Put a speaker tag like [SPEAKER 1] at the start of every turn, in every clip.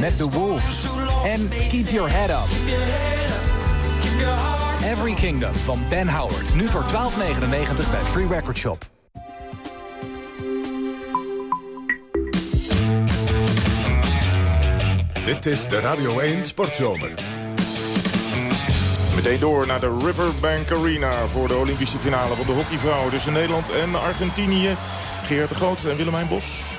[SPEAKER 1] met The Wolves. En Keep Your Head Up. Every Kingdom van Ben Howard. Nu voor 12,99 bij Free Record Shop.
[SPEAKER 2] Dit is de Radio 1 Sportzomer.
[SPEAKER 3] Meteen door naar de Riverbank Arena voor de Olympische finale van de hockeyvrouwen tussen Nederland en Argentinië. Geert de Groot en Willemijn Bos.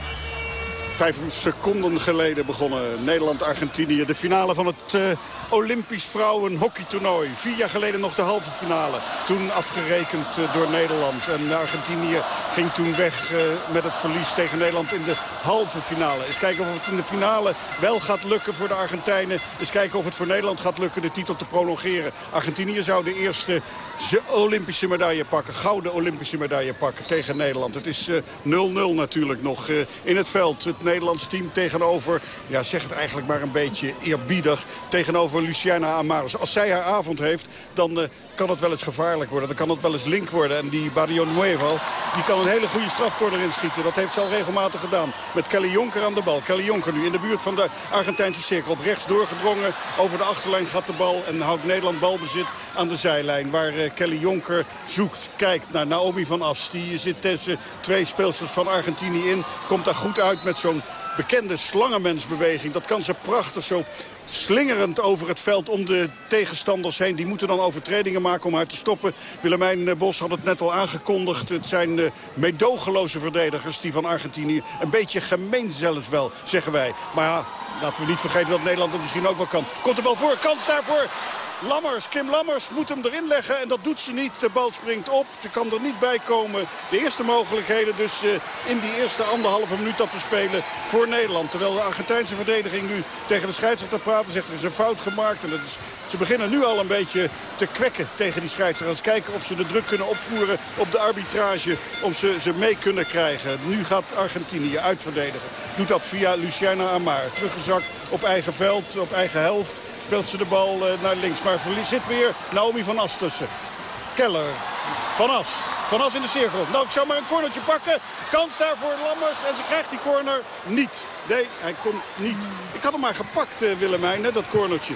[SPEAKER 4] Vijf seconden geleden begonnen Nederland-Argentinië. De finale van het uh, Olympisch vrouwenhockeytoernooi. Vier jaar geleden nog de halve finale. Toen afgerekend uh, door Nederland. En Argentinië ging toen weg uh, met het verlies tegen Nederland in de halve finale. Eens kijken of het in de finale wel gaat lukken voor de Argentijnen. Eens kijken of het voor Nederland gaat lukken de titel te prolongeren. Argentinië zou de eerste Olympische medaille pakken. Gouden Olympische medaille pakken tegen Nederland. Het is 0-0 natuurlijk nog in het veld. Nederlands team tegenover, ja zeg het eigenlijk maar een beetje eerbiedig, tegenover Luciana Amaris. Als zij haar avond heeft, dan uh, kan het wel eens gevaarlijk worden. Dan kan het wel eens link worden. En die Barrio Nuevo, die kan een hele goede strafcorner inschieten. Dat heeft ze al regelmatig gedaan. Met Kelly Jonker aan de bal. Kelly Jonker nu in de buurt van de Argentijnse cirkel. Op rechts doorgedrongen. Over de achterlijn gaat de bal. En houdt Nederland balbezit aan de zijlijn. Waar uh, Kelly Jonker zoekt. Kijkt naar Naomi van As. Die zit tussen twee speelsters van Argentinië in. Komt daar goed uit met zo'n bekende slangenmensbeweging. Dat kan ze prachtig zo slingerend over het veld om de tegenstanders heen. Die moeten dan overtredingen maken om haar te stoppen. Willemijn Bos had het net al aangekondigd. Het zijn uh, meedogenloze verdedigers die van Argentinië. Een beetje gemeen zelfs wel, zeggen wij. Maar ja, laten we niet vergeten dat Nederland het misschien ook wel kan. Komt de bal voor, kans daarvoor. Lammers, Kim Lammers moet hem erin leggen en dat doet ze niet. De bal springt op, ze kan er niet bij komen. De eerste mogelijkheden dus uh, in die eerste anderhalve minuut dat we spelen voor Nederland. Terwijl de Argentijnse verdediging nu tegen de scheidsrechter praten. Zegt er is een fout gemaakt en dat is, ze beginnen nu al een beetje te kwekken tegen die scheidsrechter. Eens kijken of ze de druk kunnen opvoeren op de arbitrage. Of ze ze mee kunnen krijgen. Nu gaat Argentinië uitverdedigen. Doet dat via Luciana Amar. Teruggezakt op eigen veld, op eigen helft speelt ze de bal uh, naar links. Maar zit weer Naomi van As tussen. Keller, Van As. Van As in de cirkel. Nou, ik zou maar een cornertje pakken. Kans daar voor Lammers. En ze krijgt die corner niet. Nee, hij komt niet. Ik had hem maar gepakt, uh, Willemijn, hè, dat cornertje.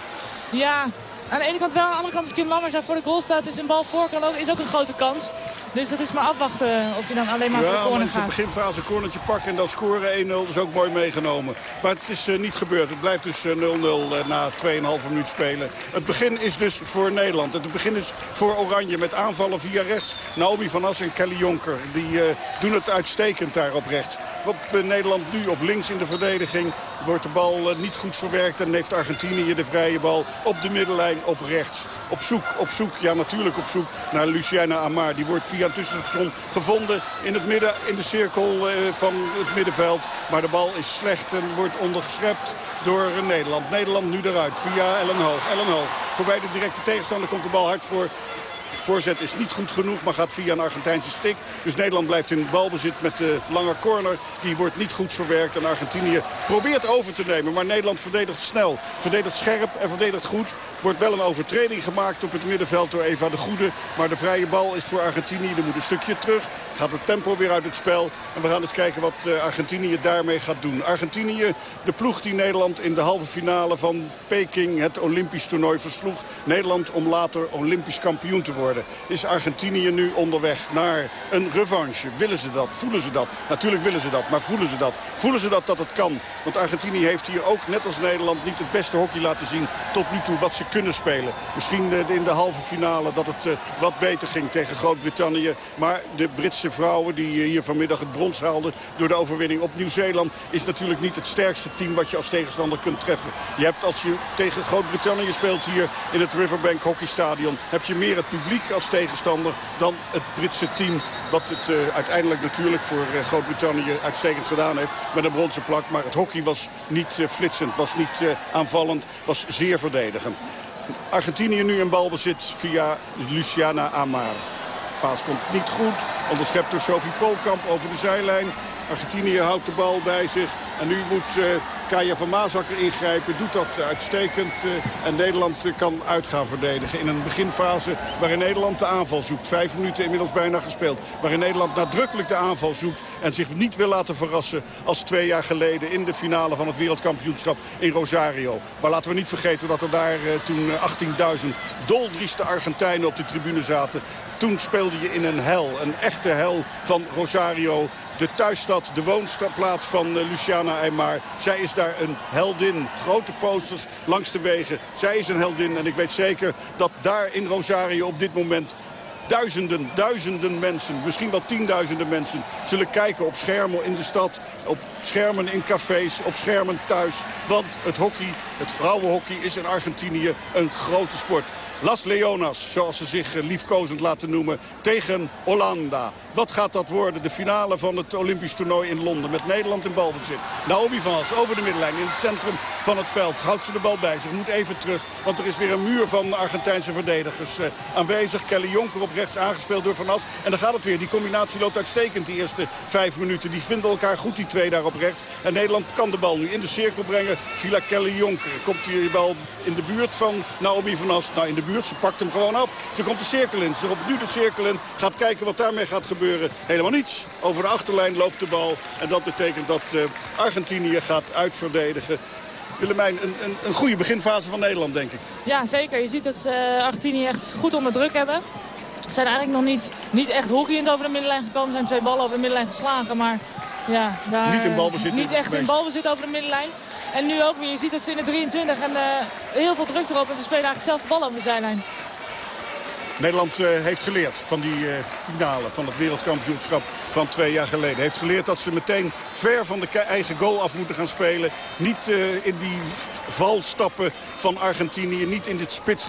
[SPEAKER 5] Ja, aan de ene kant wel, aan de andere kant als Kim Lammers voor de goal staat, is een bal voor kan ook, is ook een grote kans. Dus dat is maar afwachten of je dan alleen maar
[SPEAKER 4] ja,
[SPEAKER 5] voor de corner
[SPEAKER 4] gaat. Ja, in beginfase een cornertje pakken en dan scoren 1-0. Dat is ook mooi meegenomen. Maar het is uh, niet gebeurd. Het blijft dus 0-0 uh, na 2,5 minuut spelen. Het begin is dus voor Nederland. Het begin is voor Oranje met aanvallen via rechts. Naomi van As en Kelly Jonker. Die uh, doen het uitstekend daar op rechts. Op Nederland nu op links in de verdediging. Wordt de bal niet goed verwerkt en heeft Argentinië de vrije bal op de middenlijn op rechts. Op zoek, op zoek, ja natuurlijk op zoek naar Luciana Amar. Die wordt via een tussenstation gevonden in het midden, in de cirkel uh, van het middenveld. Maar de bal is slecht en wordt ondergeschept door Nederland. Nederland nu eruit via Ellen Hoog. Ellen Hoog. Voorbij de directe tegenstander komt de bal hard voor Voorzet is niet goed genoeg, maar gaat via een Argentijnse stik. Dus Nederland blijft in balbezit met de lange corner. Die wordt niet goed verwerkt. En Argentinië probeert over te nemen. Maar Nederland verdedigt snel. Verdedigt scherp en verdedigt goed. Wordt wel een overtreding gemaakt op het middenveld door Eva de Goede. Maar de vrije bal is voor Argentinië. Er moet een stukje terug. Gaat het tempo weer uit het spel. En we gaan eens kijken wat Argentinië daarmee gaat doen. Argentinië, de ploeg die Nederland in de halve finale van Peking... het Olympisch toernooi versloeg. Nederland om later Olympisch kampioen te worden. Is Argentinië nu onderweg naar een revanche? Willen ze dat? Voelen ze dat? Natuurlijk willen ze dat, maar voelen ze dat? Voelen ze dat dat het kan? Want Argentinië heeft hier ook, net als Nederland, niet het beste hockey laten zien tot nu toe wat ze kunnen spelen. Misschien in de halve finale dat het wat beter ging tegen Groot-Brittannië. Maar de Britse vrouwen die hier vanmiddag het brons haalden door de overwinning op Nieuw-Zeeland... is natuurlijk niet het sterkste team wat je als tegenstander kunt treffen. Je hebt als je tegen Groot-Brittannië speelt hier in het Riverbank Hockeystadion... heb je meer het publiek als tegenstander dan het Britse team. Wat het uiteindelijk natuurlijk voor Groot-Brittannië uitstekend gedaan heeft met een bronzen plak. Maar het hockey was niet flitsend, was niet aanvallend, was zeer verdedigend. Argentinië nu in balbezit via Luciana Amar. Paas komt niet goed, onderschept door Sophie Polkamp over de zijlijn. Argentinië houdt de bal bij zich. En nu moet uh, Kaya van Maasakker ingrijpen. Doet dat uitstekend. Uh, en Nederland uh, kan uit gaan verdedigen. In een beginfase waarin Nederland de aanval zoekt. Vijf minuten inmiddels bijna gespeeld. Waarin Nederland nadrukkelijk de aanval zoekt. En zich niet wil laten verrassen als twee jaar geleden in de finale van het wereldkampioenschap in Rosario. Maar laten we niet vergeten dat er daar toen 18.000 doldrieste Argentijnen op de tribune zaten. Toen speelde je in een hel, een echte hel van Rosario. De thuisstad, de woonplaats van uh, Luciana Aymar. Zij is daar een heldin. Grote posters langs de wegen. Zij is een heldin en ik weet zeker dat daar in Rosario op dit moment duizenden, duizenden mensen, misschien wel tienduizenden mensen... zullen kijken op schermen in de stad, op schermen in cafés, op schermen thuis. Want het hockey, het vrouwenhockey, is in Argentinië een grote sport. Las Leonas, zoals ze zich eh, liefkozend laten noemen, tegen Hollanda. Wat gaat dat worden? De finale van het Olympisch toernooi in Londen met Nederland in balbezit. Naomi Vans over de middenlijn in het centrum van het veld. Houdt ze de bal bij zich, moet even terug. Want er is weer een muur van Argentijnse verdedigers uh, aanwezig. Kelly Jonker op rechts aangespeeld door Van As. En dan gaat het weer. Die combinatie loopt uitstekend die eerste vijf minuten. Die vinden elkaar goed, die twee daar op rechts. En Nederland kan de bal nu in de cirkel brengen. Villa Kelly Jonker komt die bal in de buurt van Naomi Van As. Nou, in de buurt ze pakt hem gewoon af. Ze komt de cirkel in. Ze komt nu de cirkel in. Gaat kijken wat daarmee gaat gebeuren. Helemaal niets. Over de achterlijn loopt de bal. En dat betekent dat uh, Argentinië gaat uitverdedigen. Willemijn, een, een, een goede beginfase van Nederland, denk ik.
[SPEAKER 5] Ja, zeker. Je ziet dat ze uh, Argentinië echt goed onder druk hebben. Ze zijn eigenlijk nog niet, niet echt hockeyend over de middenlijn gekomen. Er zijn twee ballen over de middenlijn geslagen, maar ja, daar,
[SPEAKER 4] niet in balbezit.
[SPEAKER 5] Niet echt in balbezit over de middenlijn. En nu ook weer. Je ziet dat ze in de 23 en uh, heel veel druk erop. En ze spelen eigenlijk zelf de bal over de zijlijn.
[SPEAKER 4] Nederland uh, heeft geleerd van die uh, finale van het wereldkampioenschap van twee jaar geleden. Heeft geleerd dat ze meteen ver van de eigen goal af moeten gaan spelen. Niet in die valstappen van Argentinië, niet in dit spits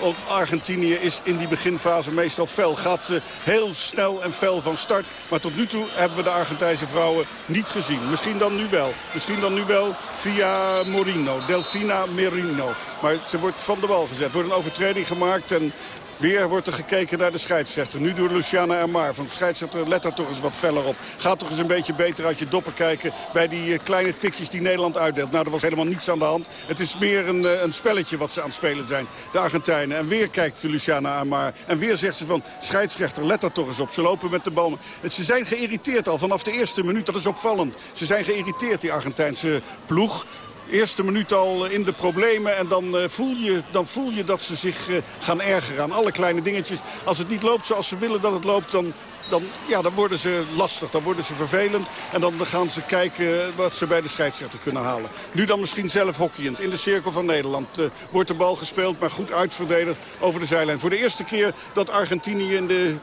[SPEAKER 4] Want Argentinië is in die beginfase meestal fel. Gaat heel snel en fel van start. Maar tot nu toe hebben we de Argentijnse vrouwen niet gezien. Misschien dan nu wel. Misschien dan nu wel via Morino, Delfina Merino. Maar ze wordt van de bal gezet. Wordt een overtreding gemaakt en Weer wordt er gekeken naar de scheidsrechter. Nu door Luciana Ermar. Van de scheidsrechter let daar toch eens wat feller op. Gaat toch eens een beetje beter uit je doppen kijken... bij die uh, kleine tikjes die Nederland uitdeelt. Nou, er was helemaal niets aan de hand. Het is meer een, uh, een spelletje wat ze aan het spelen zijn. De Argentijnen. En weer kijkt Luciana Ermar. En weer zegt ze van, scheidsrechter, let daar toch eens op. Ze lopen met de bal. Ze zijn geïrriteerd al vanaf de eerste minuut. Dat is opvallend. Ze zijn geïrriteerd, die Argentijnse ploeg eerste minuut al in de problemen. En dan, uh, voel, je, dan voel je dat ze zich uh, gaan ergeren aan alle kleine dingetjes. Als het niet loopt zoals ze willen dat het loopt, dan dan, ja, dan worden ze lastig, dan worden ze vervelend. En dan gaan ze kijken wat ze bij de scheidsrechter kunnen halen. Nu dan misschien zelf hockeyend. In de cirkel van Nederland uh, wordt de bal gespeeld, maar goed uitverdedigd over de zijlijn. Voor de eerste keer dat Argentinië in de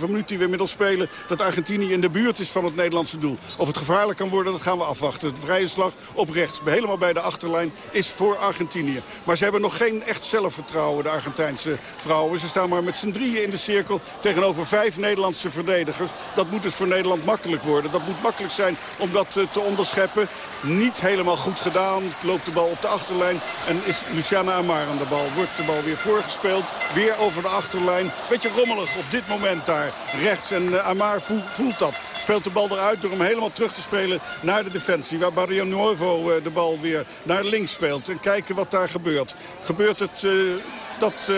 [SPEAKER 4] 7,5 minuut die we inmiddels spelen... dat Argentinië in de buurt is van het Nederlandse doel. Of het gevaarlijk kan worden, dat gaan we afwachten. De vrije slag op rechts, helemaal bij de achterlijn, is voor Argentinië. Maar ze hebben nog geen echt zelfvertrouwen, de Argentijnse vrouwen. Ze staan maar met z'n drieën in de cirkel tegenover vijf Nederlandse verdedigers. Dat moet dus voor Nederland makkelijk worden. Dat moet makkelijk zijn om dat uh, te onderscheppen. Niet helemaal goed gedaan. Loopt de bal op de achterlijn en is Luciana Amar aan de bal. Wordt de bal weer voorgespeeld. Weer over de achterlijn. Beetje rommelig op dit moment daar rechts. En uh, Amar voelt, dat. Speelt de bal eruit door hem helemaal terug te spelen naar de defensie. Waar Barrio Nuevo uh, de bal weer naar links speelt. En kijken wat daar gebeurt. Gebeurt het dat...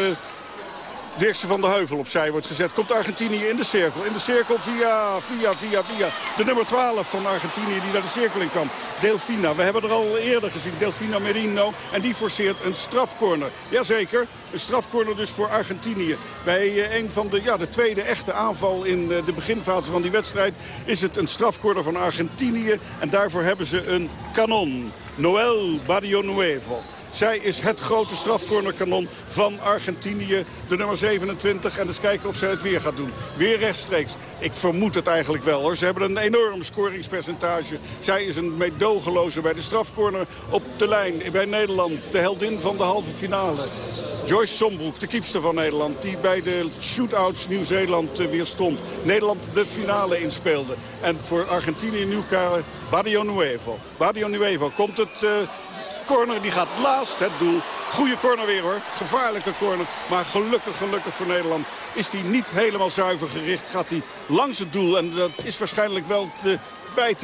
[SPEAKER 4] Dirkse van de Heuvel opzij wordt gezet. Komt Argentinië in de cirkel. In de cirkel via, via, via, via de nummer 12 van Argentinië die daar de cirkel in kan. Delfina. We hebben er al eerder gezien. Delfina Merino. En die forceert een strafcorner. Jazeker. Een strafcorner dus voor Argentinië. Bij uh, een van de, ja, de tweede echte aanval in uh, de beginfase van die wedstrijd... is het een strafcorner van Argentinië. En daarvoor hebben ze een kanon. Noel Barrio Nuevo. Zij is het grote strafcornerkanon van Argentinië. De nummer 27. En eens kijken of zij het weer gaat doen. Weer rechtstreeks. Ik vermoed het eigenlijk wel hoor. Ze hebben een enorm scoringspercentage. Zij is een meedogenloze bij de strafcorner op de lijn bij Nederland. De heldin van de halve finale. Joyce Sombroek, de kiepster van Nederland. Die bij de shootouts Nieuw-Zeeland eh, weer stond. Nederland de finale inspeelde. En voor Argentinië nieuwkamer Badio Nuevo. Badio Nuevo komt het uh, corner die gaat naast het doel. Goede corner weer hoor. Gevaarlijke corner. Maar gelukkig, gelukkig voor Nederland is die niet helemaal zuiver gericht. Gaat hij langs het doel. En dat is waarschijnlijk wel te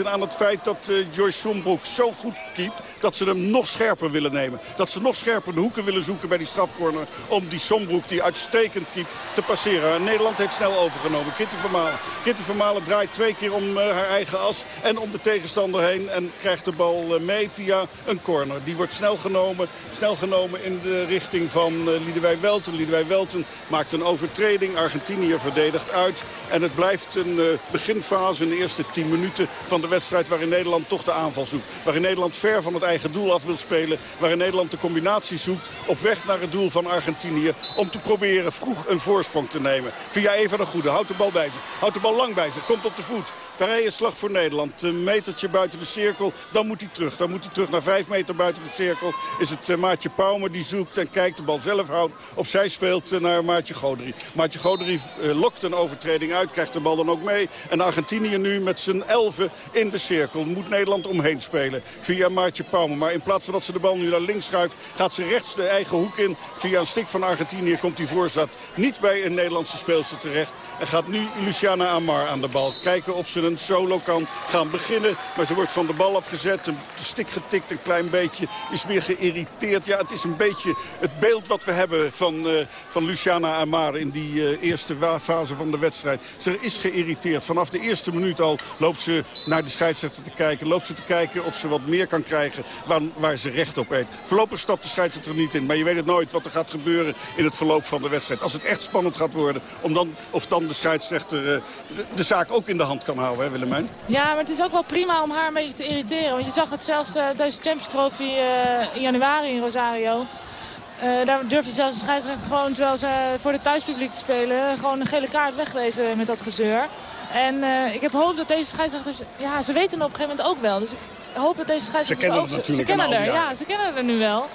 [SPEAKER 4] aan het feit dat uh, Joyce Sombroek zo goed keept... dat ze hem nog scherper willen nemen. Dat ze nog scherper de hoeken willen zoeken bij die strafcorner... om die Sombroek, die uitstekend keept, te passeren. Nederland heeft snel overgenomen. Kitty Vermalen. Kitty Vermalen draait twee keer om uh, haar eigen as en om de tegenstander heen... en krijgt de bal uh, mee via een corner. Die wordt snel genomen, snel genomen in de richting van uh, Liedewij Welten. Liedewij Welten maakt een overtreding. Argentinië verdedigt uit. En het blijft een beginfase in de eerste 10 minuten van de wedstrijd... waarin Nederland toch de aanval zoekt. Waarin Nederland ver van het eigen doel af wil spelen. Waarin Nederland de combinatie zoekt op weg naar het doel van Argentinië... om te proberen vroeg een voorsprong te nemen. Via Eva de Goede. Houdt de bal bij zich. Houdt de bal lang bij zich. Komt op de voet. Vrije slag voor Nederland. Een metertje buiten de cirkel. Dan moet hij terug. Dan moet hij terug naar vijf meter buiten de cirkel. Is het uh, Maartje Pauwmer die zoekt en kijkt. De bal zelf houdt. Opzij speelt uh, naar Maartje Goderie. Maartje Goderie uh, lokt een overtreding uit. Krijgt de bal dan ook mee. En Argentinië nu met zijn elfen in de cirkel. Moet Nederland omheen spelen. Via Maartje Pauwmer. Maar in plaats van dat ze de bal nu naar links schuift. Gaat ze rechts de eigen hoek in. Via een stik van Argentinië komt die voorzet niet bij een Nederlandse speelster terecht. En gaat nu Luciana Amar aan de bal. Kijken of ze een solo kan gaan beginnen. Maar ze wordt van de bal afgezet. Een stik getikt een klein beetje. Is weer geïrriteerd. Ja, het is een beetje het beeld wat we hebben van, uh, van Luciana Amar in die uh, eerste fase van de wedstrijd. Ze is geïrriteerd. Vanaf de eerste minuut al loopt ze naar de scheidsrechter te kijken. Loopt ze te kijken of ze wat meer kan krijgen waar, waar ze recht op heeft. Voorlopig stapt de scheidsrechter niet in. Maar je weet het nooit wat er gaat gebeuren in het verloop van de wedstrijd. Als het echt spannend gaat worden, om dan, of dan de scheidsrechter uh, de, de, zaak ook in de hand kan houden, hè Willemijn?
[SPEAKER 5] Ja, maar het is ook wel prima om haar een beetje te irriteren. Want je zag het zelfs uh, tijdens de Champions Trophy uh, in januari in Rosario. Uh, daar durfde zelfs de scheidsrechter gewoon, terwijl ze voor het thuispubliek te spelen, gewoon een gele kaart wegwezen met dat gezeur. En ik heb hoop dat deze scheidsrechters, ja, ze weten het op een gegeven moment ook wel. Dus ik hoop dat deze scheidsrechters
[SPEAKER 4] ze
[SPEAKER 5] ook...
[SPEAKER 4] Ze,
[SPEAKER 5] ze kennen er, ja, ze kennen er nu wel.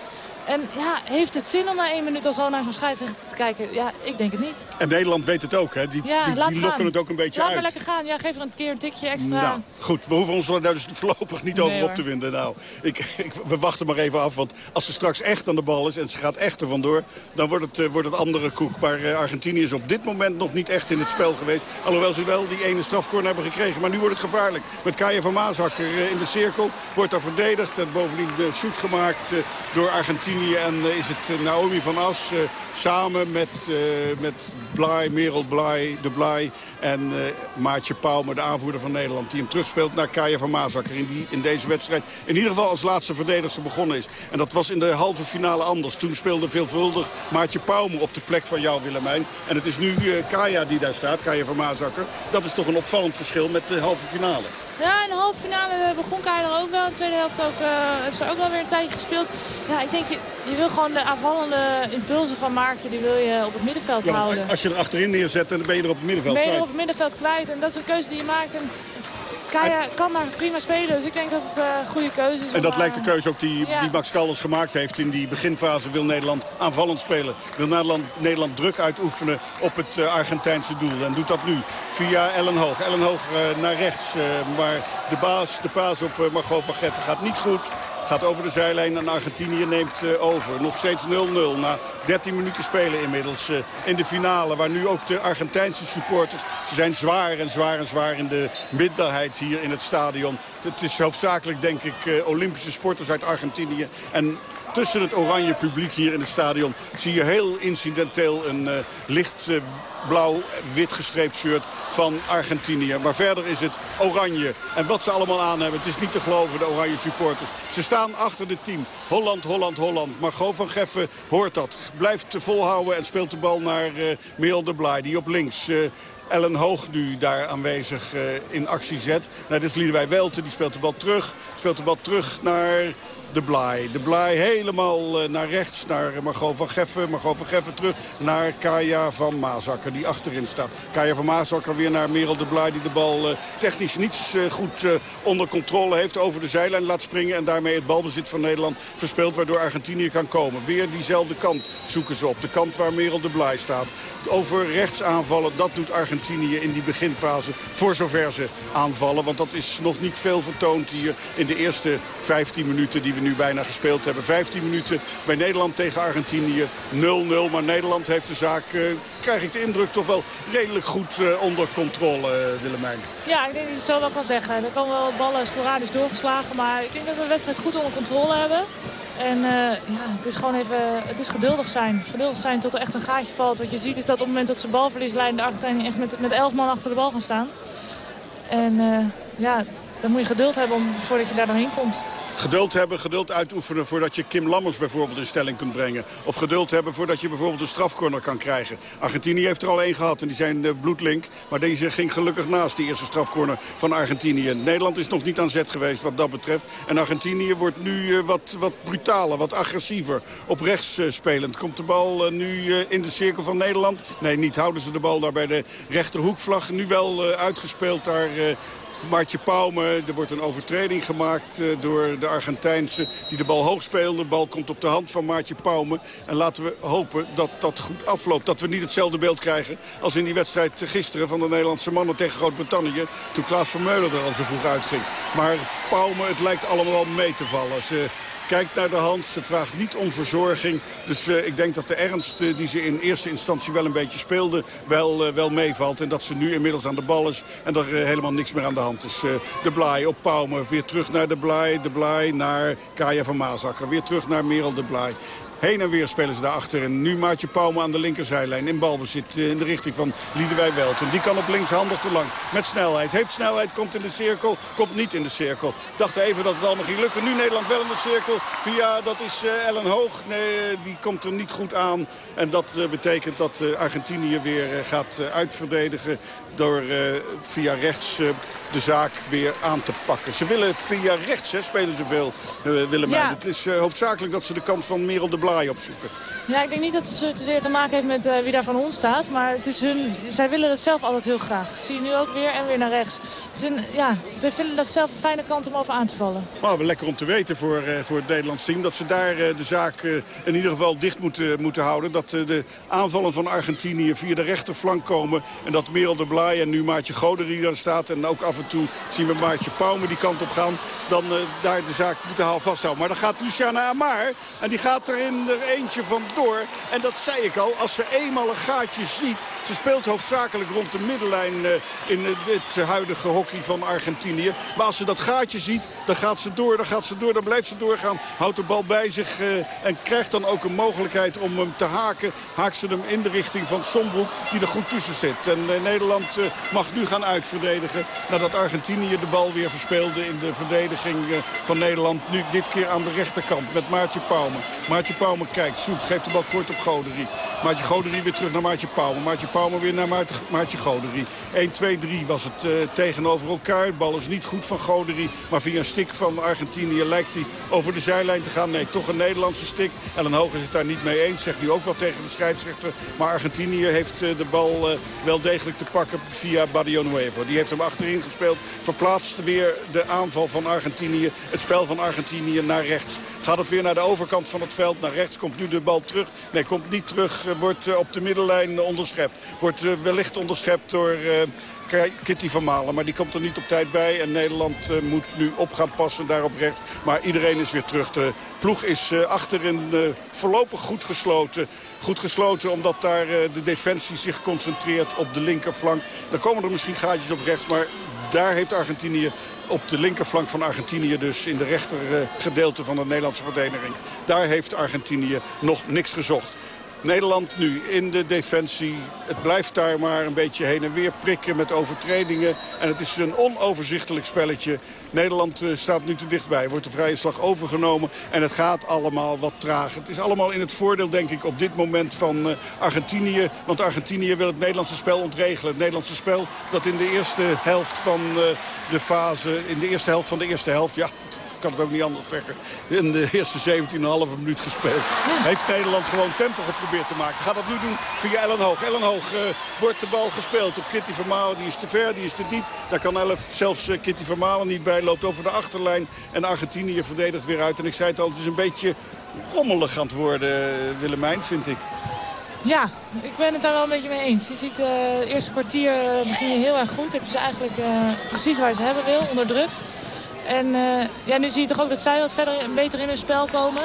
[SPEAKER 5] En ja, heeft het zin om na één minuut al zo naar zo'n scheidsrechter te kijken? Ja, ik denk het niet.
[SPEAKER 4] En Nederland weet het ook, hè? Die,
[SPEAKER 5] ja,
[SPEAKER 4] die, die lokken het ook een beetje
[SPEAKER 5] laat
[SPEAKER 4] uit.
[SPEAKER 5] Laat maar lekker gaan. Ja, geef er een keer een tikje extra.
[SPEAKER 4] Nou, goed. We hoeven ons daar dus voorlopig niet
[SPEAKER 5] nee,
[SPEAKER 4] over
[SPEAKER 5] hoor.
[SPEAKER 4] op te winden. Nou, ik, ik, we wachten maar even af. Want als ze straks echt aan de bal is en ze gaat echt er vandoor... dan wordt het, uh, wordt het andere koek. Maar uh, Argentinië is op dit moment nog niet echt in het spel geweest. Alhoewel ze wel die ene strafcorner hebben gekregen. Maar nu wordt het gevaarlijk. Met Kaya van Maasakker uh, in de cirkel. Wordt daar verdedigd. En bovendien de shoot gemaakt door Argentinië. En is het Naomi van As uh, met, uh, met Blay, Merel Blay, de Blay en uh, Maartje Pauwme, de aanvoerder van Nederland. Die hem terugspeelt naar Kaya van Maasakker in, die, in deze wedstrijd. In ieder geval als laatste verdedigster begonnen is. En dat was in de halve finale anders. Toen speelde veelvuldig Maartje Pauwme op de plek van jou Willemijn. En het is nu Kaya die daar staat, Kaya van Maasakker. Dat is toch een opvallend verschil met de halve finale.
[SPEAKER 5] Ja, in de halve finale begon Kaya er ook wel. In de tweede helft ook, uh, heeft ze ook wel weer een tijdje gespeeld. Ja, ik denk, je, je wil gewoon de aanvallende impulsen van Maartje, die wil je op het middenveld
[SPEAKER 4] ja,
[SPEAKER 5] houden.
[SPEAKER 4] Als je er achterin neerzet, dan ben je er op het middenveld
[SPEAKER 5] ben je
[SPEAKER 4] kwijt.
[SPEAKER 5] op het middenveld kwijt. En dat is een keuze die je maakt. En Kaya kan daar prima spelen, dus ik denk dat het een uh, goede keuze is.
[SPEAKER 4] En dat
[SPEAKER 5] om,
[SPEAKER 4] lijkt de keuze ook die,
[SPEAKER 5] ja.
[SPEAKER 4] die Max Kalders gemaakt heeft. In die beginfase wil Nederland aanvallend spelen. Wil Nederland, Nederland druk uitoefenen op het uh, Argentijnse doel. En doet dat nu via Ellen Hoog. Ellen Hoog uh, naar rechts. maar de baas, de paas op Margot van Geffen gaat niet goed. Gaat over de zijlijn en Argentinië neemt uh, over. Nog steeds 0-0 na 13 minuten spelen inmiddels uh, in de finale. Waar nu ook de Argentijnse supporters... ze zijn zwaar en zwaar en zwaar in de minderheid hier in het stadion. Het is hoofdzakelijk denk ik uh, Olympische sporters uit Argentinië. En tussen het oranje publiek hier in het stadion zie je heel incidenteel een licht blauw-wit gestreept shirt van Argentinië. Maar verder is het oranje. En wat ze allemaal aan hebben, het is niet te geloven, de oranje supporters. Ze staan achter het team. Holland, Holland, Holland. Margot van Geffen hoort dat. Blijft volhouden en speelt de bal naar uh, de Blaai. Die op links... Uh, Ellen Hoog nu daar aanwezig in actie zet. Nou, dit is Liedewij Welten, die speelt de bal terug. Speelt de bal terug naar de Blaai. De Blaai helemaal uh, naar rechts, naar Margot van Geffen. Margot van Geffen terug naar Kaya van Maasakker, die achterin staat. Kaya van Maasakker weer naar Merel de Blaai, die de bal uh, technisch niet uh, goed onder controle heeft. Over de zijlijn laat springen en daarmee het balbezit van Nederland verspeelt. Waardoor Argentinië kan komen. Weer diezelfde kant zoeken ze op. De kant waar Merel de Blaai staat. Over rechts aanvallen, dat doet Argentinië in die beginfase. Voor zover ze aanvallen, want dat is nog niet veel vertoond hier in de eerste 15 minuten die we nu bijna gespeeld hebben. 15 minuten bij Nederland tegen Argentinië 0-0. Maar Nederland heeft de zaak, uh, krijg ik de indruk, toch wel redelijk goed uh, onder controle, Willemijn.
[SPEAKER 5] Ja, ik denk dat je het zo wel kan zeggen. Er komen wel ballen sporadisch doorgeslagen. Maar ik denk dat we de wedstrijd goed onder controle hebben. En ja, het is gewoon even het is geduldig zijn. Geduldig zijn tot er echt een gaatje valt. Wat je ziet is dat op het moment dat ze balverlies leiden... de Argentijnen echt met, met elf man achter de bal gaan staan. En ja, dan moet je geduld hebben om, voordat je daar doorheen komt.
[SPEAKER 4] Geduld hebben, geduld uitoefenen voordat je Kim Lammers bijvoorbeeld in stelling kunt brengen. Of geduld hebben voordat je bijvoorbeeld een strafcorner kan krijgen. Argentinië heeft er al één gehad en die zijn de bloedlink. Maar deze ging gelukkig naast die eerste strafcorner van Argentinië. Nederland is nog niet aan zet geweest wat dat betreft. En Argentinië wordt nu uh, wat, wat brutaler, wat agressiever. Op rechts uh, spelend. Komt de bal nu in de cirkel van Nederland? Nee, niet. Houden ze de bal daar bij de rechterhoekvlag. Nu wel uitgespeeld daar Maartje Pauwme. Er wordt een overtreding gemaakt uh, door de Argentijnse die de bal hoog speelde. De bal komt op de hand van Maartje Pauwme. En laten we hopen dat dat goed afloopt. Dat we niet hetzelfde beeld krijgen als in die wedstrijd gisteren van de Nederlandse mannen tegen Groot-Brittannië. Toen Klaas Vermeulen er al zo vroeg uitging. Maar Pauwme, het lijkt allemaal mee te vallen. Ze kijkt naar de hand. Ze vraagt niet om verzorging. Dus uh, ik denk dat de ernst uh, die ze in eerste instantie wel een beetje speelde... wel, uh, wel meevalt. En dat ze nu inmiddels aan de bal is. En er helemaal niks meer aan de hand is. de Blaai op Pauwme. Weer terug naar de Blaai. De Blaai naar Kaya van Maasakker. Weer terug naar Merel de Blaai. Heen en weer spelen ze daarachter. En nu Maartje Pauwme aan de linkerzijlijn in balbezit in de richting van Liedewij Welten. Die kan op links handig te lang met snelheid. Heeft snelheid, komt in de cirkel, komt niet in de cirkel. Dacht even dat het allemaal ging lukken. Nu Nederland wel in de cirkel. Via, dat is uh, Ellen Hoog. Nee, die komt er niet goed aan. En dat betekent dat Argentinië weer gaat uitverdedigen door uh, via rechts uh, de zaak weer aan te pakken. Ze willen via rechts, hè, spelen ze veel, uh, Willemijn. Ja. Het is hoofdzakelijk dat ze de kant van Merel de Opzoeken.
[SPEAKER 5] Ja, ik denk niet dat het zozeer te maken heeft met wie daar van ons staat. Maar het is hun, zij willen dat zelf altijd heel graag. zie je nu ook weer en weer naar rechts. Het een, ja, ze vinden dat zelf een fijne kant om over aan te vallen.
[SPEAKER 4] Nou, lekker om te weten voor, voor het Nederlands team. Dat ze daar de zaak in ieder geval dicht moeten, moeten houden. Dat de aanvallen van Argentinië via de rechterflank komen. En dat Merel de Blaai en nu Maartje Goder daar staat. En ook af en toe zien we Maartje Pauwme die kant op gaan. Dan daar de zaak moeten haal vasthouden. Maar dan gaat Luciana Amar. En die gaat er in er eentje van door. En dat zei ik al. Als ze eenmaal een gaatje ziet. Ze speelt hoofdzakelijk rond de middenlijn uh, in het huidige hockey van Argentinië. Maar als ze dat gaatje ziet, dan gaat ze door. Dan gaat ze door. Dan blijft ze doorgaan. Houdt de bal bij zich. Uh, en krijgt dan ook een mogelijkheid om hem te haken. Haakt ze hem in de richting van Sombroek. Die er goed tussen zit. En Nederland mag nu gaan uitverdedigen. Nadat Argentinië de bal weer verspeelde in de verdediging van Nederland. Nu dit keer aan de rechterkant met Maartje Pauwme. Maartje Pauwme kijkt, zoekt, geeft de bal kort op Goderie. Maartje Goderie weer terug naar Maartje Pauwme. Maartje Pauwme weer naar Maartje, Goderie. 1, 2, 3 was het uh, tegenover elkaar. De bal is niet goed van Goderie. Maar via een stik van Argentinië lijkt hij over de zijlijn te gaan. Nee, toch een Nederlandse stik. Ellen Hoog is het daar niet mee eens. Zegt nu ook wel tegen de scheidsrechter. Maar Argentinië heeft uh, de bal uh, wel degelijk te pakken via Badio Nuevo. Die heeft hem achterin gespeeld. Verplaatst weer de aanval van Argentinië. Het spel van Argentinië naar rechts. Gaat het weer naar de overkant van het veld. Naar rechts komt nu de bal terug. Nee, komt niet terug. Wordt op de middenlijn onderschept. Wordt wellicht onderschept door... Kitty van Malen. Maar die komt er niet op tijd bij. En Nederland uh, moet nu op gaan passen daarop recht. Maar iedereen is weer terug. De ploeg is uh, achterin voorlopig goed gesloten. Goed gesloten omdat daar de defensie zich concentreert op de linkerflank. Dan komen er misschien gaatjes op rechts. Maar daar heeft Argentinië op de linkerflank van Argentinië dus in de rechter gedeelte van de Nederlandse verdediging. Daar heeft Argentinië nog niks gezocht. Nederland nu in de defensie. Het blijft daar maar een beetje heen en weer prikken met overtredingen. En het is een onoverzichtelijk spelletje. Nederland uh, staat nu te dichtbij. Wordt de vrije slag overgenomen. En het gaat allemaal wat traag. Het is allemaal in het voordeel, denk ik, op dit moment van uh, Argentinië. Want Argentinië wil het Nederlandse spel ontregelen. Het Nederlandse spel dat in de eerste helft van uh, de fase... in de eerste helft van de eerste helft... ja, kan het ook niet anders zeggen. In de eerste 17,5 minuut gespeeld. Heeft Nederland gewoon tempo geprobeerd te maken. Gaat dat nu doen via Ellen Hoog. Ellen Hoog uh, wordt de bal gespeeld op Kitty Vermalen. Die is te ver, die is te diep. Daar kan Elf, zelfs uh, Kitty Vermalen niet bij. Loopt over de achterlijn. En Argentinië verdedigt weer uit. En ik zei het al, het is een beetje rommelig aan het worden, Willemijn, vind ik.
[SPEAKER 5] Ja, ik ben het daar wel een beetje mee eens. Je ziet uh, het eerste kwartier misschien heel erg goed. Hebben ze eigenlijk uh, precies waar ze hebben wil, onder druk. En ja, nu zie je toch ook dat zij wat verder beter in hun spel komen.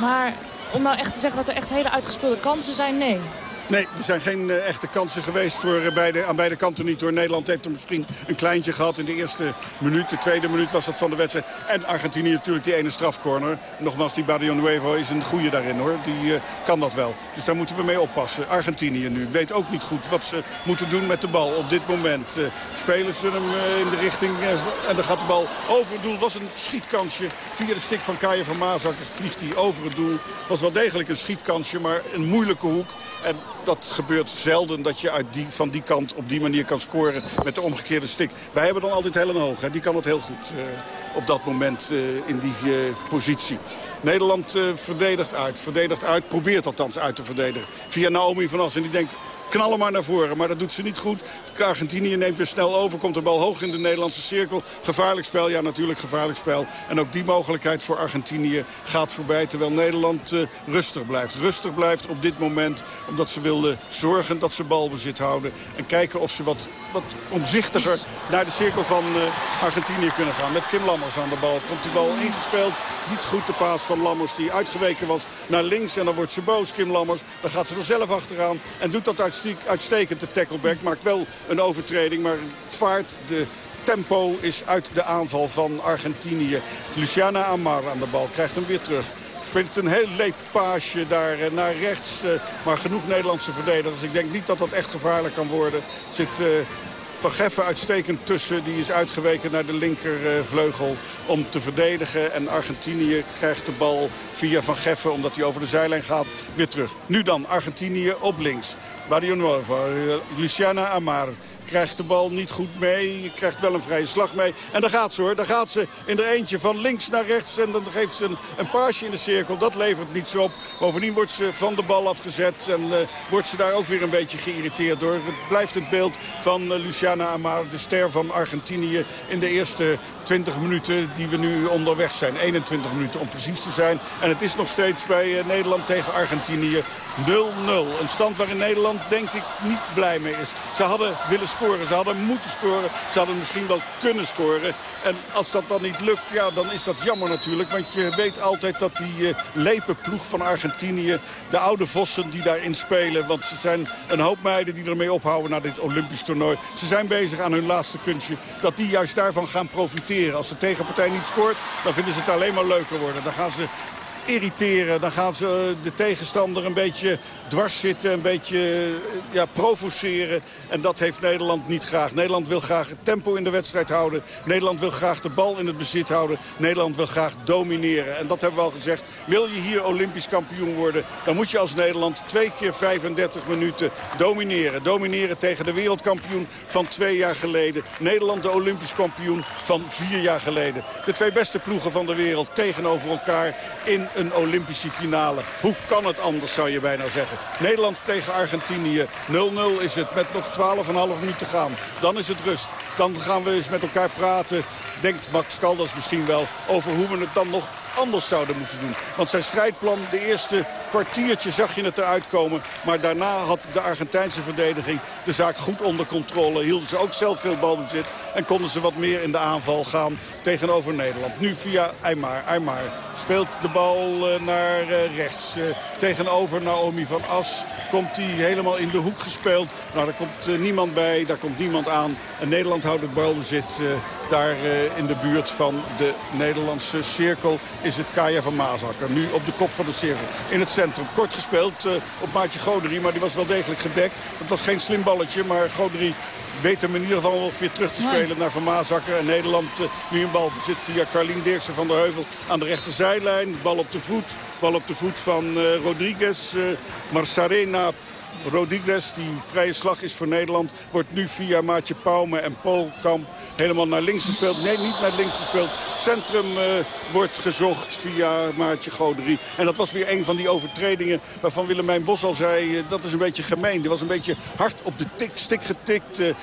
[SPEAKER 5] Maar om nou echt te zeggen dat er echt hele uitgespeelde kansen zijn, nee.
[SPEAKER 4] Nee, er zijn geen uh, echte kansen geweest voor, uh, beide, aan beide kanten niet. Door Nederland heeft er misschien een kleintje gehad in de eerste minuut. De tweede minuut was dat van de wedstrijd. En Argentinië natuurlijk die ene strafcorner. Nogmaals, die Barrio Nuevo is een goede daarin hoor. Die uh, kan dat wel. Dus daar moeten we mee oppassen. Argentinië nu weet ook niet goed wat ze moeten doen met de bal op dit moment. spelen ze hem in de richting en dan gaat de bal over het doel. Was een schietkansje. Via de stik van Kaya van Mazakker vliegt hij over het doel. Was wel degelijk een schietkansje, maar een moeilijke hoek. En dat gebeurt zelden dat je uit die, van die kant op die manier kan scoren met de omgekeerde stik. Wij hebben dan altijd Helen Hoog. Hè. Die kan het heel goed uh, op dat moment uh, in die uh, positie. Nederland verdedigt uit. Verdedigt uit. Probeert althans uit te verdedigen. Via Naomi van As. En die denkt, knallen maar naar voren. Maar dat doet ze niet goed. Argentinië neemt weer snel over. Komt de bal hoog in de Nederlandse cirkel. Gevaarlijk spel. Ja, natuurlijk gevaarlijk spel. En ook die mogelijkheid voor Argentinië gaat voorbij. Terwijl Nederland uh, rustig blijft. Rustig blijft op dit moment. Omdat ze willen zorgen dat ze balbezit houden. En kijken of ze wat, omzichtiger naar de cirkel van uh, Argentinië kunnen gaan. Met Kim Lammers aan de bal. Komt die bal ingespeeld. Niet goed de paas van Lammers die uitgeweken was naar links. En dan wordt ze boos, Kim Lammers. Dan gaat ze er zelf achteraan. En doet dat uitstekend de tackleback. Maakt wel een overtreding, maar het vaart. De tempo is uit de aanval van Argentinië. Luciana Amar aan de bal krijgt hem weer terug. Speelt een heel leep paasje daar eh, naar rechts. Eh, maar genoeg Nederlandse verdedigers. Ik denk niet dat dat echt gevaarlijk kan worden. Zit uh, van Geffen uitstekend tussen. Die is uitgeweken naar de linkervleugel om te verdedigen. En Argentinië krijgt de bal via Van Geffen, omdat hij over de zijlijn gaat, weer terug. Nu dan Argentinië op links. Barionova, Luciana Amar krijgt de bal niet goed mee. Krijgt wel een vrije slag mee. En daar gaat ze hoor. Daar gaat ze in er eentje van links naar rechts. En dan geeft ze een, een paasje in de cirkel. Dat levert niets op. Bovendien wordt ze van de bal afgezet. En uh, wordt ze daar ook weer een beetje geïrriteerd door. Het blijft het beeld van uh, Luciana Amar. De ster van Argentinië in de eerste 20 minuten die we nu onderweg zijn. 21 minuten om precies te zijn. En het is nog steeds bij uh, Nederland tegen Argentinië 0-0. Een stand waarin Nederland denk ik niet blij mee is. Ze hadden willen scoren. Ze hadden moeten scoren. Ze hadden misschien wel kunnen scoren. En als dat dan niet lukt, ja, dan is dat jammer natuurlijk. Want je weet altijd dat die uh, lepe ploeg van Argentinië... de oude vossen die daarin spelen... want ze zijn een hoop meiden die ermee ophouden naar dit Olympisch toernooi. Ze zijn bezig aan hun laatste kunstje. Dat die juist daarvan gaan profiteren. Als de tegenpartij niet scoort, dan vinden ze het alleen maar leuker worden. Dan gaan ze irriteren. Dan gaan ze de tegenstander een beetje dwars zitten. Een beetje ja, provoceren. En dat heeft Nederland niet graag. Nederland wil graag het tempo in de wedstrijd houden. Nederland wil graag de bal in het bezit houden. Nederland wil graag domineren. En dat hebben we al gezegd. Wil je hier Olympisch kampioen worden... dan moet je als Nederland twee keer 35 minuten domineren. Domineren tegen de wereldkampioen van twee jaar geleden. Nederland de Olympisch kampioen van vier jaar geleden. De twee beste ploegen van de wereld tegenover elkaar in een Olympische finale. Hoe kan het anders, zou je bijna zeggen. Nederland tegen Argentinië. 0-0 is het met nog 12,5 minuten te gaan. Dan is het rust. Dan gaan we eens met elkaar praten denkt Max Caldas misschien wel over hoe we het dan nog anders zouden moeten doen. Want zijn strijdplan, de eerste kwartiertje zag je het eruit komen. Maar daarna had de Argentijnse verdediging de zaak goed onder controle. Hielden ze ook zelf veel balbezit. En konden ze wat meer in de aanval gaan tegenover Nederland. Nu via Aymar. Aymar speelt de bal uh, naar uh, rechts. Uh, tegenover Naomi van As komt hij helemaal in de hoek gespeeld. Nou, daar komt niemand bij, daar komt niemand aan. En Nederland houdt het balbezit daar in de buurt van de Nederlandse cirkel is het Kaya van Maasakker. Nu op de kop van de cirkel. In het centrum. Kort gespeeld uh, op Maatje Goderie. Maar die was wel degelijk gedekt. Het was geen slim balletje. Maar Goderie weet hem in ieder geval nog weer terug te spelen nee. naar Van Maasakker. En Nederland uh, nu een bal bezit via Carlien Dirksen van der Heuvel aan de rechterzijlijn. Bal op de voet. Bal op de voet van uh, Rodriguez. Uh, Marsarena Rodriguez, die vrije slag is voor Nederland, wordt nu via Maatje Pauwme en Polkamp helemaal naar links gespeeld. Nee, niet naar links gespeeld. Centrum uh, wordt gezocht via Maatje Goderie. En dat was weer een van die overtredingen waarvan Willemijn Bos al zei... Uh, dat is een beetje gemeen. Die was een beetje hard op de tik, stik getikt. Uh,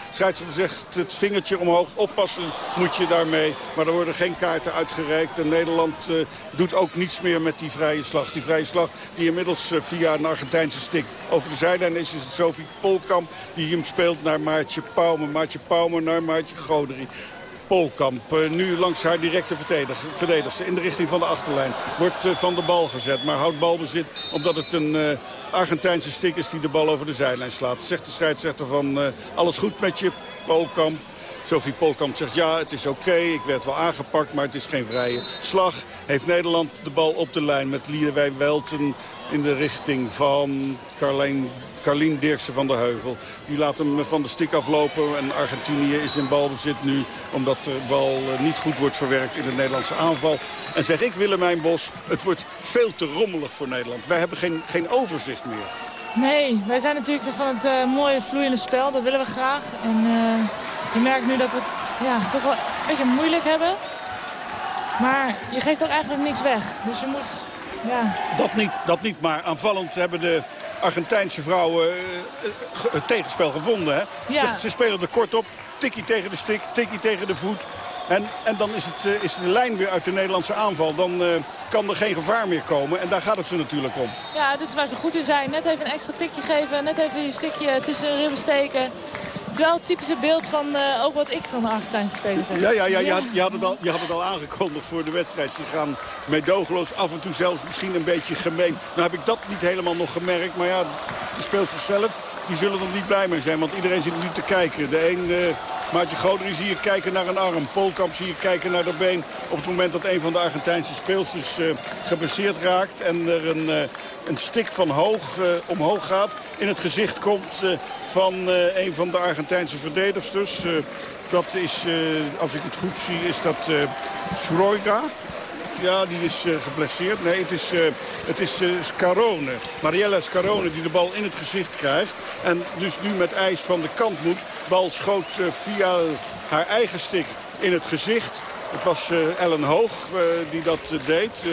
[SPEAKER 4] zegt het vingertje omhoog. Oppassen moet je daarmee. Maar er worden geen kaarten uitgereikt. En Nederland doet ook niets meer met die vrije slag. Die vrije slag die inmiddels via een Argentijnse stik over de zijlijn is. Is het Sophie Polkamp die hem speelt naar Maatje Pauwme. Maatje Pauwme naar Maatje Goderie. Polkamp. Uh, nu langs haar directe verdedigster in de richting van de achterlijn. Wordt uh, van de bal gezet, maar houdt balbezit omdat het een uh, Argentijnse stik is die de bal over de zijlijn slaat. Zegt de scheidsrechter van alles goed met je Polkamp. Sophie Polkamp zegt ja, het is oké, ik werd wel aangepakt, maar het is geen vrije slag. Heeft Nederland de bal op de lijn met Liederwij Welten in de richting van Carlijn Carlien Dirksen van der Heuvel. Die laat hem van de stik aflopen. En Argentinië is in balbezit nu. Omdat de bal eh, niet goed wordt verwerkt in de Nederlandse aanval. En zeg ik Willemijn Bos, het wordt veel te rommelig voor Nederland. Wij hebben geen, geen overzicht meer.
[SPEAKER 5] Nee, wij zijn natuurlijk van het uh, mooie vloeiende spel. Dat willen we graag. En uh, je merkt nu dat we het ja, toch wel een beetje moeilijk hebben. Maar je geeft ook eigenlijk niks weg. Dus je moet ja.
[SPEAKER 4] Dat, niet, dat niet, maar aanvallend hebben de Argentijnse vrouwen uh, het tegenspel gevonden. Hè?
[SPEAKER 5] Ja.
[SPEAKER 4] Ze, ze, spelen er kort op. Tikkie tegen de stick, tikkie tegen de voet. En, en dan is, het, uh, is de lijn weer uit de Nederlandse aanval. Dan uh, kan er geen gevaar meer komen. En daar gaat het ze natuurlijk om.
[SPEAKER 5] Ja, dit is waar ze goed in zijn. Net even een extra tikje geven. Net even je stikje tussen de ribben steken. Het is wel het typische beeld van uh, ook wat ik van de Argentijnse spelers heb.
[SPEAKER 4] Ja, ja, ja, Je, had, je, had het al, je had het al aangekondigd voor de wedstrijd. Ze gaan meedogenloos, af en toe zelfs misschien een beetje gemeen. Nou heb ik dat niet helemaal nog gemerkt. Maar ja, de speelsters zelf, die zullen er niet blij mee zijn. Want iedereen zit nu te kijken. De een, uh, Maartje Goderi zie je kijken naar een arm. Polkamp zie je kijken naar de been. Op het moment dat een van de Argentijnse speelsters uh, raakt. En er een, uh, een stik van hoog uh, omhoog gaat. In het gezicht komt uh, van uh, een van de Argentijnse verdedigsters. dat is, als ik het goed zie, is dat Sroiga. Ja, die is uh, geblesseerd. Nee, het is, uh, het is uh, Scarone. Mariella Scarone die de bal in het gezicht krijgt. En dus nu met ijs van de kant moet. Bal schoot via haar eigen stik in het gezicht. Het was Ellen Hoog die dat deed.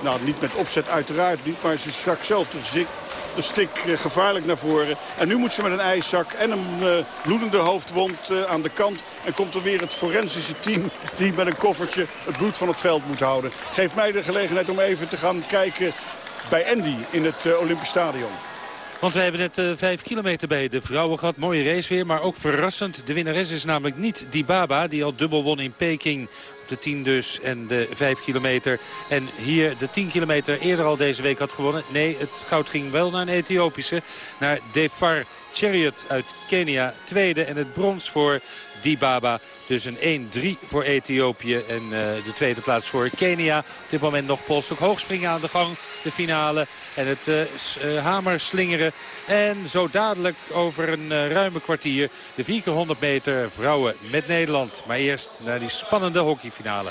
[SPEAKER 4] nou, niet met opzet uiteraard niet, maar ze stak zelf de gezicht de stik gevaarlijk naar voren. En nu moet ze met een ijszak en een uh, bloedende hoofdwond uh, aan de kant. En komt er weer het forensische team die met een koffertje het bloed van het veld moet houden. Geeft mij de gelegenheid om even te gaan kijken bij Andy in het Olympisch Stadion.
[SPEAKER 6] Want wij hebben net vijf kilometer bij de vrouwen gehad. Mooie race weer, maar ook verrassend. De winnares is namelijk niet Dibaba, die al dubbel won in Peking de 10 dus en de 5 kilometer. En hier de 10 kilometer eerder al deze week had gewonnen. Nee, het goud ging wel naar een Ethiopische. Naar Defar Chariot uit Kenia. Tweede en het brons voor Dibaba. Dus een 1-3 voor Ethiopië en uh, de tweede plaats voor Kenia. Op dit moment nog polstok hoogspringen aan de gang. De finale en het uh, uh, hamerslingeren. En zo dadelijk over een ruime kwartier de 4 keer 100 meter vrouwen met Nederland. Maar eerst naar die spannende hockeyfinale.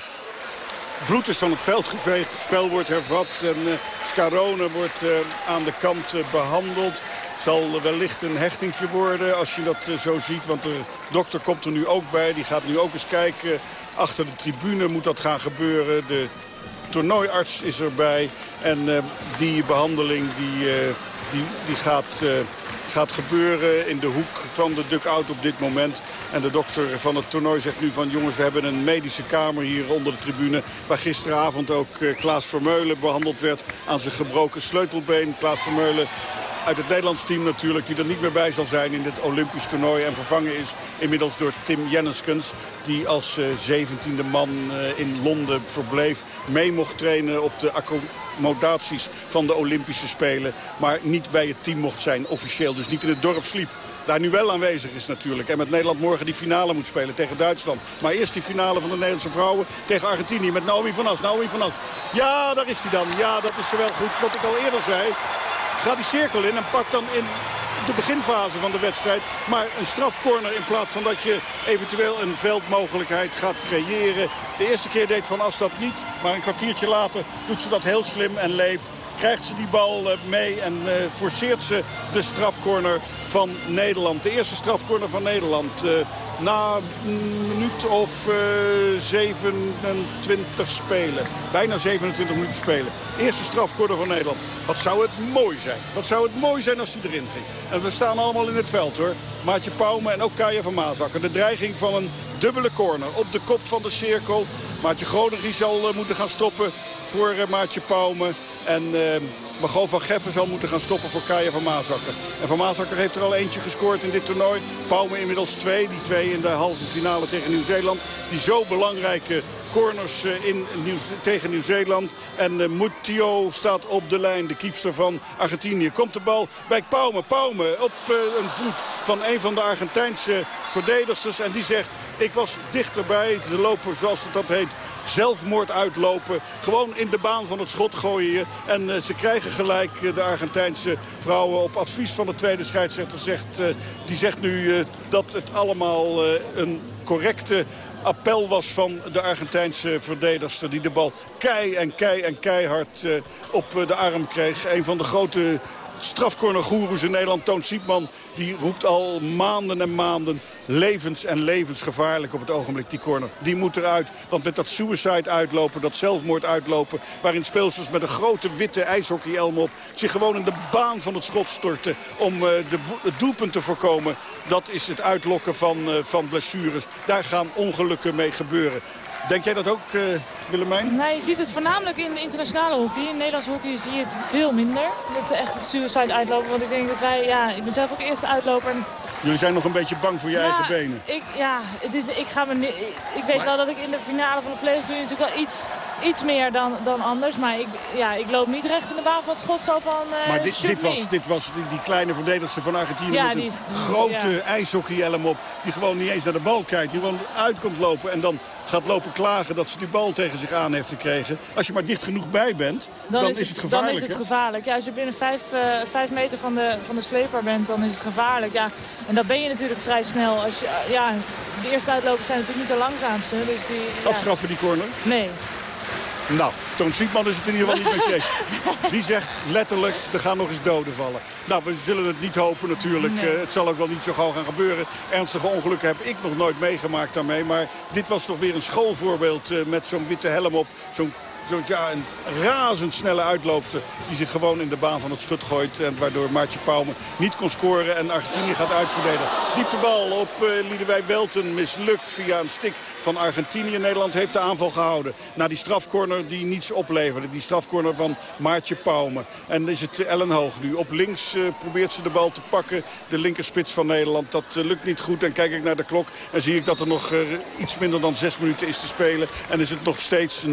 [SPEAKER 4] Bloed is van het veld geveegd. Het spel wordt hervat en Scarone wordt aan de kant behandeld zal wellicht een hechtingje worden als je dat zo ziet. Want de dokter komt er nu ook bij. Die gaat nu ook eens kijken. Achter de tribune moet dat gaan gebeuren. De toernooiarts is erbij. En uh, die behandeling die, uh, die, die gaat, gaat gebeuren in de hoek van de dugout op dit moment. En de dokter van het toernooi zegt nu van jongens, we hebben een medische kamer hier onder de tribune. Waar gisteravond ook Klaas Vermeulen behandeld werd aan zijn gebroken sleutelbeen. Klaas Vermeulen uit het Nederlands team natuurlijk... die er niet meer bij zal zijn in dit Olympisch toernooi... en vervangen is inmiddels door Tim Jenniskens... die als uh, zeventiende man uh, in Londen verbleef... mee mocht trainen op de accommodaties van de Olympische Spelen... maar niet bij het team mocht zijn, officieel. Dus niet in het dorp sliep daar nu wel aanwezig is natuurlijk. En met Nederland morgen die finale moet spelen tegen Duitsland. Maar eerst die finale van de Nederlandse vrouwen tegen Argentinië met Naomi van As. Naomi van As. Ja, daar is hij dan. Ja, dat is wel goed. Wat ik al eerder zei. Gaat die cirkel in en pakt dan in de beginfase van de wedstrijd. Maar een strafcorner in plaats van dat je eventueel een veldmogelijkheid gaat creëren. De eerste keer deed Van As dat niet. Maar een kwartiertje later doet ze dat heel slim en leep. Krijgt ze die bal mee en uh, forceert ze de strafcorner van Nederland. De eerste strafcorner van Nederland. Uh, na een minuut of uh, 27 spelen. Bijna 27 minuten spelen. Eerste strafcorner van Nederland. Wat zou het mooi zijn. Wat zou het mooi zijn als die erin ging. En we staan allemaal in het veld hoor. Maatje Pauwme en ook Kaya van Maasakker. De dreiging van een dubbele corner op de kop van de cirkel. Maatje Groningen zal moeten gaan stoppen voor Maatje Pauwme. En uh, van Geffen zal moeten gaan stoppen voor Kaya van Maasakker. En Van Maasakker heeft er al eentje gescoord in dit toernooi. Pauwme inmiddels twee. Die twee in de halve finale tegen Nieuw-Zeeland. Die zo belangrijke corners eh, in Nieuw tegen Nieuw-Zeeland. En uh, Mutio staat op de lijn, de kiepster van Argentinië. Komt de bal bij Pauwme. Pauwme op een voet van een van de Argentijnse verdedigsters. En die zegt, ik was dichterbij. Ze lopen, zoals het dat heet, zelfmoord uitlopen. Gewoon in de baan van het schot gooien. En uh, ze krijgen gelijk uh, de Argentijnse vrouwen op advies van de tweede scheidsrechter. Zegt, uh, die zegt nu dat het allemaal een correcte appel was van de Argentijnse verdedigster... die de bal kei en kei en keihard op de arm kreeg. Een van de grote strafcornergoeroes in Nederland, Toon Siepman... die roept al maanden en maanden levens- en levensgevaarlijk op het ogenblik, die corner. Die moet eruit, want met dat suicide uitlopen, dat zelfmoord uitlopen... waarin speelsters met een grote witte ijshockeyelm op... zich gewoon in de baan van het schot storten om uh, de, het doelpunt te voorkomen... dat is het uitlokken van, uh, van blessures. Daar gaan ongelukken mee gebeuren. Denk jij dat ook, uh, Willemijn?
[SPEAKER 5] Nee, je ziet het voornamelijk in de internationale hockey. In Nederlands hockey zie je het veel minder. Dat ze echt het suicide uitlopen. Want ik denk dat wij, ja, ik ben zelf ook eerste uitloper. En...
[SPEAKER 4] Jullie zijn nog een beetje bang voor je
[SPEAKER 5] ja,
[SPEAKER 4] eigen benen.
[SPEAKER 5] Ik, ja, het is, ik, ga me, ik, ik weet maar... wel dat ik in de finale van de playoffs doe natuurlijk wel iets, iets meer dan, dan anders. Maar ik, ja, ik loop niet recht in de baan van het schot zo van uh,
[SPEAKER 4] Maar dit, dit was, dit was die, die kleine verdedigster van Argentinië
[SPEAKER 5] ja,
[SPEAKER 4] met
[SPEAKER 5] die
[SPEAKER 4] een grote
[SPEAKER 5] ja.
[SPEAKER 4] ijshockeyhelm op. Die gewoon niet eens naar de bal kijkt. Die gewoon uitkomt lopen en dan gaat lopen klagen dat ze die bal tegen zich aan heeft gekregen. Als je maar dicht genoeg bij bent, dan, dan is, het, het gevaarlijk.
[SPEAKER 5] Dan is het gevaarlijk. Ja, als je binnen vijf, uh, vijf meter van de, van de sleper bent, dan is het gevaarlijk. Ja, en dat ben je natuurlijk vrij snel. Als je, uh, ja, de eerste uitlopers zijn natuurlijk niet de langzaamste. Dus die.
[SPEAKER 4] Afschaffen die corner?
[SPEAKER 5] Nee.
[SPEAKER 4] Nou, Toon Siepman is het in ieder geval niet met je. Die zegt letterlijk, er gaan nog eens doden vallen. Nou, we zullen het niet hopen natuurlijk.
[SPEAKER 5] Nee.
[SPEAKER 4] Uh, het zal ook wel niet zo gauw gaan gebeuren. Ernstige ongelukken heb ik nog nooit meegemaakt daarmee. Maar dit was toch weer een schoolvoorbeeld uh, met zo'n witte helm op. Zo'n zo, ja, een razendsnelle uitloopster die zich gewoon in de baan van het schut gooit. En waardoor Maartje Pauwme niet kon scoren en Argentinië gaat uitverdedigen. Diep de bal op uh, Liedewij Welten mislukt via een stik van Argentinië. Nederland heeft de aanval gehouden. Na die strafcorner die niets opleverde. Die strafcorner van Maartje Pauwme. En is het Ellen Hoog nu. Op links uh, probeert ze de bal te pakken. De linkerspits van Nederland. Dat uh, lukt niet goed. En kijk ik naar de klok en zie ik dat er nog iets minder dan zes minuten is te spelen. En is het nog steeds 0-0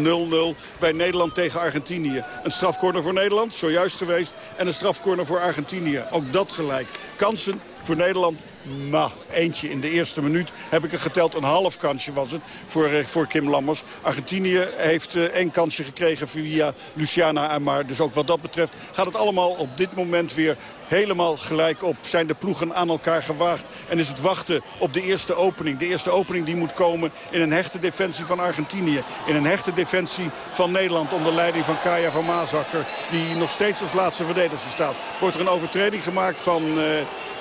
[SPEAKER 4] bij Nederland tegen Argentinië. Een strafcorner voor Nederland, zojuist geweest. En een strafcorner voor Argentinië. Ook dat gelijk. Kansen voor Nederland nou, eentje in de eerste minuut heb ik er geteld. Een half kansje was het voor, voor Kim Lammers. Argentinië heeft uh, één kansje gekregen via Luciana Amar. Dus ook wat dat betreft gaat het allemaal op dit moment weer helemaal gelijk op. Zijn de ploegen aan elkaar gewaagd. En is het wachten op de eerste opening. De eerste opening die moet komen in een hechte defensie van Argentinië. In een hechte defensie van Nederland onder leiding van Kaya van Maasakker. Die nog steeds als laatste verdediger staat. Wordt er een overtreding gemaakt van... Uh,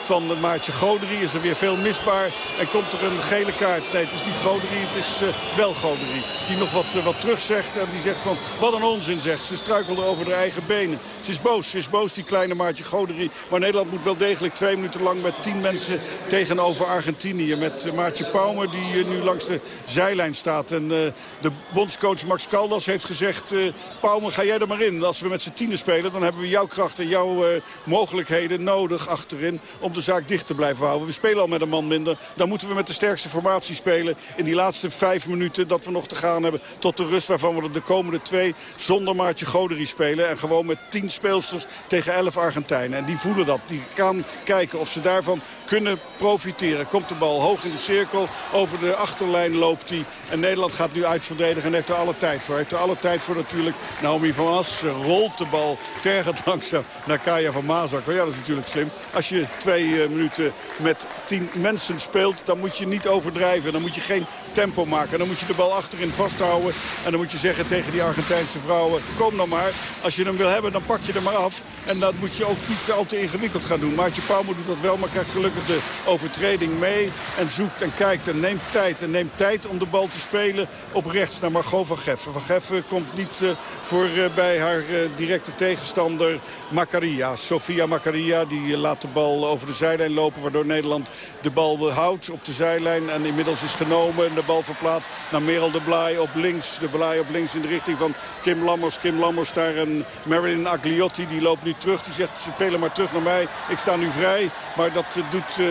[SPEAKER 4] van Maartje Goderie is er weer veel misbaar. En komt er een gele kaart. Nee, het is niet Goderie, het is uh, wel Goderie. Die nog wat, uh, wat terugzegt en die zegt van... wat een onzin zegt. Ze struikelde over haar eigen benen. Ze is boos, ze is boos die kleine Maartje Goderie. Maar Nederland moet wel degelijk twee minuten lang met tien mensen tegenover Argentinië. Met uh, Maartje Pauwmer die nu langs de zijlijn staat. En de bondscoach Max Caldas heeft gezegd... Pauwmer, ga jij er maar in. Als we met z'n tienen spelen, dan hebben we jouw kracht en jouw mogelijkheden nodig achterin... om de zaak dicht te blijven houden. We spelen al met een man minder. Dan moeten we met de sterkste formatie spelen in die laatste vijf minuten dat we nog te gaan hebben tot de rust waarvan we de komende twee zonder Maartje Goderie spelen. En gewoon met tien speelsters tegen elf Argentijnen. En die voelen dat. Die gaan kijken of ze daarvan kunnen profiteren. Komt de bal hoog in de cirkel. Over de achterlijn loopt hij. En Nederland gaat nu uitverdedigen en heeft er alle tijd voor. Heeft er alle tijd voor natuurlijk. Naomi van As rolt de bal tergend langzaam naar Kaya van Mazak. Ja, dat is natuurlijk slim. Als je twee uh, minuten met tien mensen speelt, dan moet je niet overdrijven. Dan moet je geen tempo maken. Dan moet je de bal achterin vasthouden. En dan moet je zeggen tegen die Argentijnse vrouwen, kom dan maar. Als je hem wil hebben, dan pak je hem maar af. En dat moet je ook niet al te ingewikkeld gaan doen. Maartje Pauwme doet dat wel, maar krijgt gelukkig de overtreding mee. En zoekt en kijkt en neemt tijd. En neemt tijd om de bal te spelen op rechts naar Margot van Geffen. Van Geffen komt niet voor bij haar directe tegenstander Macaria. Sofia Macaria die laat de bal over de zijlijn lopen. Waardoor Nederland de bal houdt op de zijlijn. En inmiddels is genomen. En de bal verplaatst naar Merel de Blaai op links. De Blaai op links in de richting van Kim Lammers. Kim Lammers daar en Marilyn Agliotti. Die loopt nu terug. Die zegt ze spelen maar terug naar mij. Ik sta nu vrij. Maar dat doet...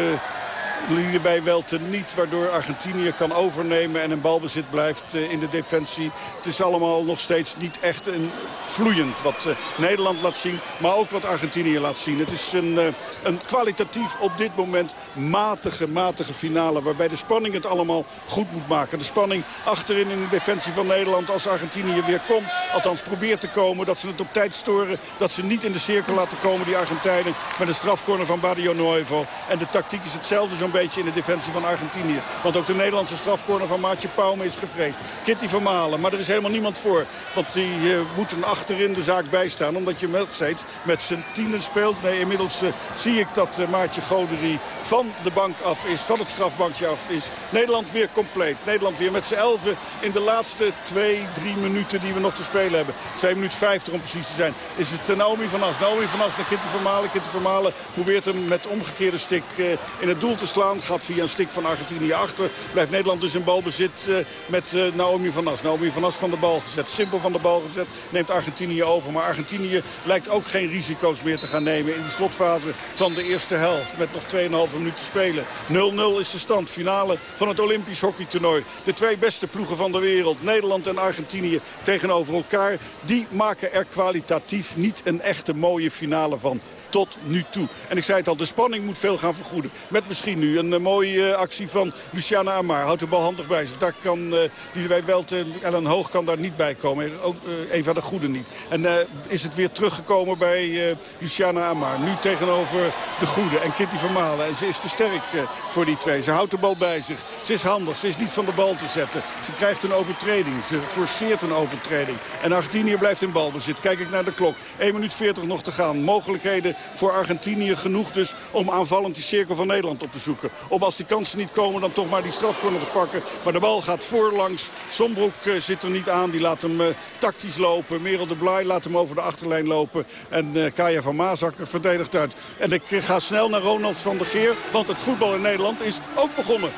[SPEAKER 4] Uh, hierbij wel niet, waardoor Argentinië kan overnemen en een balbezit blijft eh, in de defensie. Het is allemaal nog steeds niet echt een vloeiend wat eh, Nederland laat zien, maar ook wat Argentinië laat zien. Het is een, eh, een kwalitatief op dit moment matige, matige finale, waarbij de spanning het allemaal goed moet maken. De spanning achterin in de defensie van Nederland als Argentinië weer komt, althans probeert te komen, dat ze het op tijd storen, dat ze niet in de cirkel laten komen, die Argentijnen, met een strafcorner van Badio Nuevo. En de tactiek is hetzelfde zo'n beetje in de defensie van Argentinië. Want ook de Nederlandse strafcorner van Maatje Pauwme is gevreesd. Kitty van Malen, maar er is helemaal niemand voor. Want die uh, moeten achterin de zaak bijstaan. Omdat je met, steeds met z'n tienen speelt. Nee, inmiddels uh, zie ik dat uh, Maatje Goderie van de bank af is. Van het strafbankje af is. Nederland weer compleet. Nederland weer met z'n elfen in de laatste twee, drie minuten die we nog te spelen hebben. 2 minuten 50 om precies te zijn. Is het Naomi van As. Naomi van As naar Kitty van Malen. Kitty van Malen probeert hem met omgekeerde stik in het doel te slaan. Gaat via een stik van Argentinië achter. Blijft Nederland dus in balbezit uh, met uh, Naomi van As. Naomi van As van de bal gezet. Simpel van de bal gezet. Neemt Argentinië over. Maar Argentinië lijkt ook geen risico's meer te gaan nemen in de slotfase van de eerste helft. Met nog 2,5 minuten spelen. 0-0 is de stand. Finale van het Olympisch hockeytoernooi. De twee beste ploegen van de wereld. Nederland en Argentinië tegenover elkaar. Die maken er kwalitatief niet een echte mooie finale van tot nu toe. En ik zei het al, de spanning moet veel gaan vergoeden. Met misschien nu een uh, mooie uh, actie van Luciana Amar. Houdt de bal handig bij zich. Daar kan uh, Liedewij Welte, Ellen Hoog kan daar niet bij komen. Ook Eva de Goede niet. En is het weer teruggekomen bij Luciana Amar. Nu tegenover de Goede en Kitty van Malen. En ze is te sterk voor die twee. Ze houdt de bal bij zich. Ze is handig. Ze is niet van de bal te zetten. Ze krijgt een overtreding. Ze forceert een overtreding. En Argentinië blijft in balbezit. Kijk ik naar de klok. 1 minuut 40 nog te gaan. Mogelijkheden voor Argentinië genoeg dus om aanvallend die cirkel van Nederland op te zoeken. Om als die kansen niet komen dan toch maar die strafcorner te pakken. Maar de bal gaat voorlangs. Sombroek uh, zit er niet aan. Die laat hem uh, tactisch lopen. Merel de Blij laat hem over de achterlijn lopen. En uh, Kaya van Maasakker verdedigt uit. En ik ga snel naar Ronald van der Geer. Want het voetbal in Nederland is ook begonnen.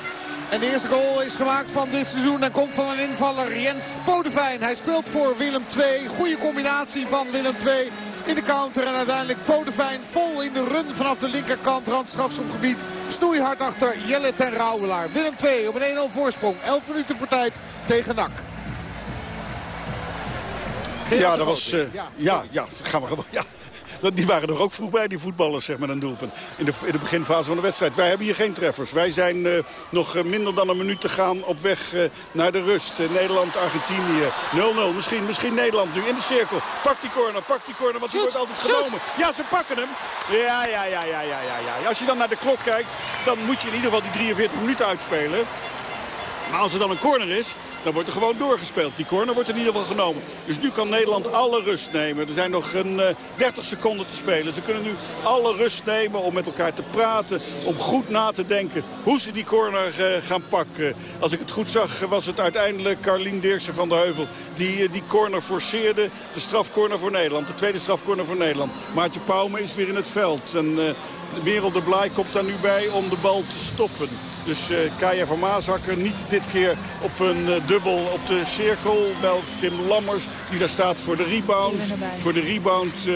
[SPEAKER 7] En de eerste goal is gemaakt van dit seizoen. En komt van een invaller Jens Bodevijn. Hij speelt voor Willem II. Goede combinatie van Willem II in de counter. En uiteindelijk Bodevijn vol in de run vanaf de linkerkant. Randstrafschopgebied. Snoeihard achter Jelle ten Rauwelaar. Willem 2 op een 1-0 voorsprong. 11 minuten voor tijd tegen NAC.
[SPEAKER 4] Ja, dat was... Uh, ja, ja, ja, gaan we gewoon... Ja. Die waren er ook vroeg bij, die voetballers, zeg maar, een doelpunt. In de, in de beginfase van de wedstrijd. Wij hebben hier geen treffers. Wij zijn uh, nog uh, minder dan een minuut te gaan op weg uh, naar de rust. Nederland, Argentinië. 0-0. Misschien, misschien Nederland nu in de cirkel. Pak die corner, pak die corner, want die wordt altijd genomen. Ja, ze pakken hem. Ja, ja, ja, ja, ja, ja, ja. Als je dan naar de klok kijkt, dan moet je in ieder geval die 43 minuten uitspelen. Maar als er dan een corner is, dan wordt er gewoon doorgespeeld. Die corner wordt in ieder geval genomen. Dus nu kan Nederland alle rust nemen. Er zijn nog een uh, 30 seconden te spelen. Ze kunnen nu alle rust nemen om met elkaar te praten. Om goed na te denken hoe ze die corner uh, gaan pakken. Als ik het goed zag was het uiteindelijk Carlien Dirksen van de Heuvel. Die uh, die corner forceerde. De strafcorner voor Nederland. De tweede strafcorner voor Nederland. Maartje Pauwme is weer in het veld. En Wereld de Blij komt daar nu bij om de bal te stoppen. Dus uh, Kaya van Maasakker niet dit keer op een uh, dubbel op de cirkel. Wel Kim Lammers die daar staat voor de rebound. Voor de rebound uh,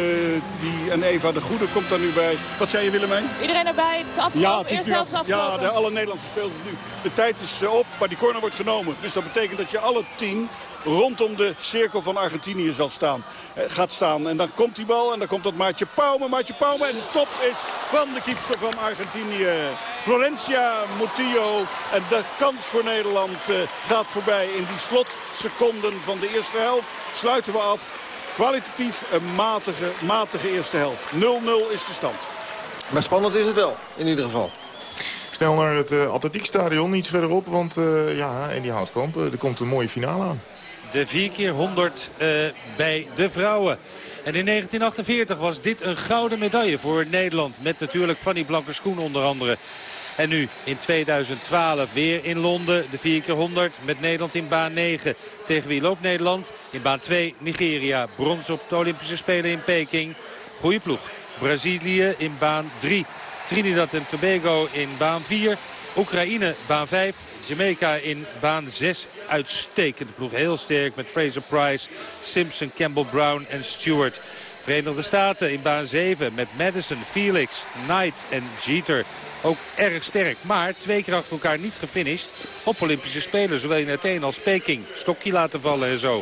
[SPEAKER 4] die, en Eva de Goede komt daar nu bij. Wat zei je Willemijn?
[SPEAKER 5] Iedereen erbij, het is afgelopen.
[SPEAKER 4] Ja, het is nu af, ja de, alle Nederlandse spelers nu. De tijd is op, maar die corner wordt genomen. Dus dat betekent dat je alle tien rondom de cirkel van Argentinië zal staan, gaat staan. En dan komt die bal en dan komt dat Maatje Pauwme. Maatje Pauwme en de stop is van de kiepster van Argentinië. Florencia Mutillo. En de kans voor Nederland uh, gaat voorbij in die slotseconden van de eerste helft. Sluiten we af. Kwalitatief een matige, matige eerste helft. 0-0 is de stand.
[SPEAKER 8] Maar spannend is het wel, in ieder geval.
[SPEAKER 3] Snel naar het uh, atletiekstadion, iets verderop. Want uh, ja, en die Houtkamp, er komt een mooie finale aan.
[SPEAKER 6] De 4 keer 100 uh, bij de vrouwen. En in 1948 was dit een gouden medaille voor Nederland. Met natuurlijk Fanny Blankers-Koen onder andere. En nu in 2012 weer in Londen de 4 keer 100 met Nederland in baan 9. Tegen wie loopt Nederland? In baan 2 Nigeria. Brons op de Olympische Spelen in Peking. Goeie ploeg. Brazilië in baan 3. Trinidad en Tobago in baan 4. Oekraïne baan 5. Jamaica in baan 6. Uitstekende ploeg. Heel sterk met Fraser Price, Simpson, Campbell Brown en Stewart. Verenigde Staten in baan 7 met Madison, Felix, Knight en Jeter. Ook erg sterk, maar twee keer achter elkaar niet gefinished op Olympische Spelen. Zowel in Athene als Peking. Stokje laten vallen en zo.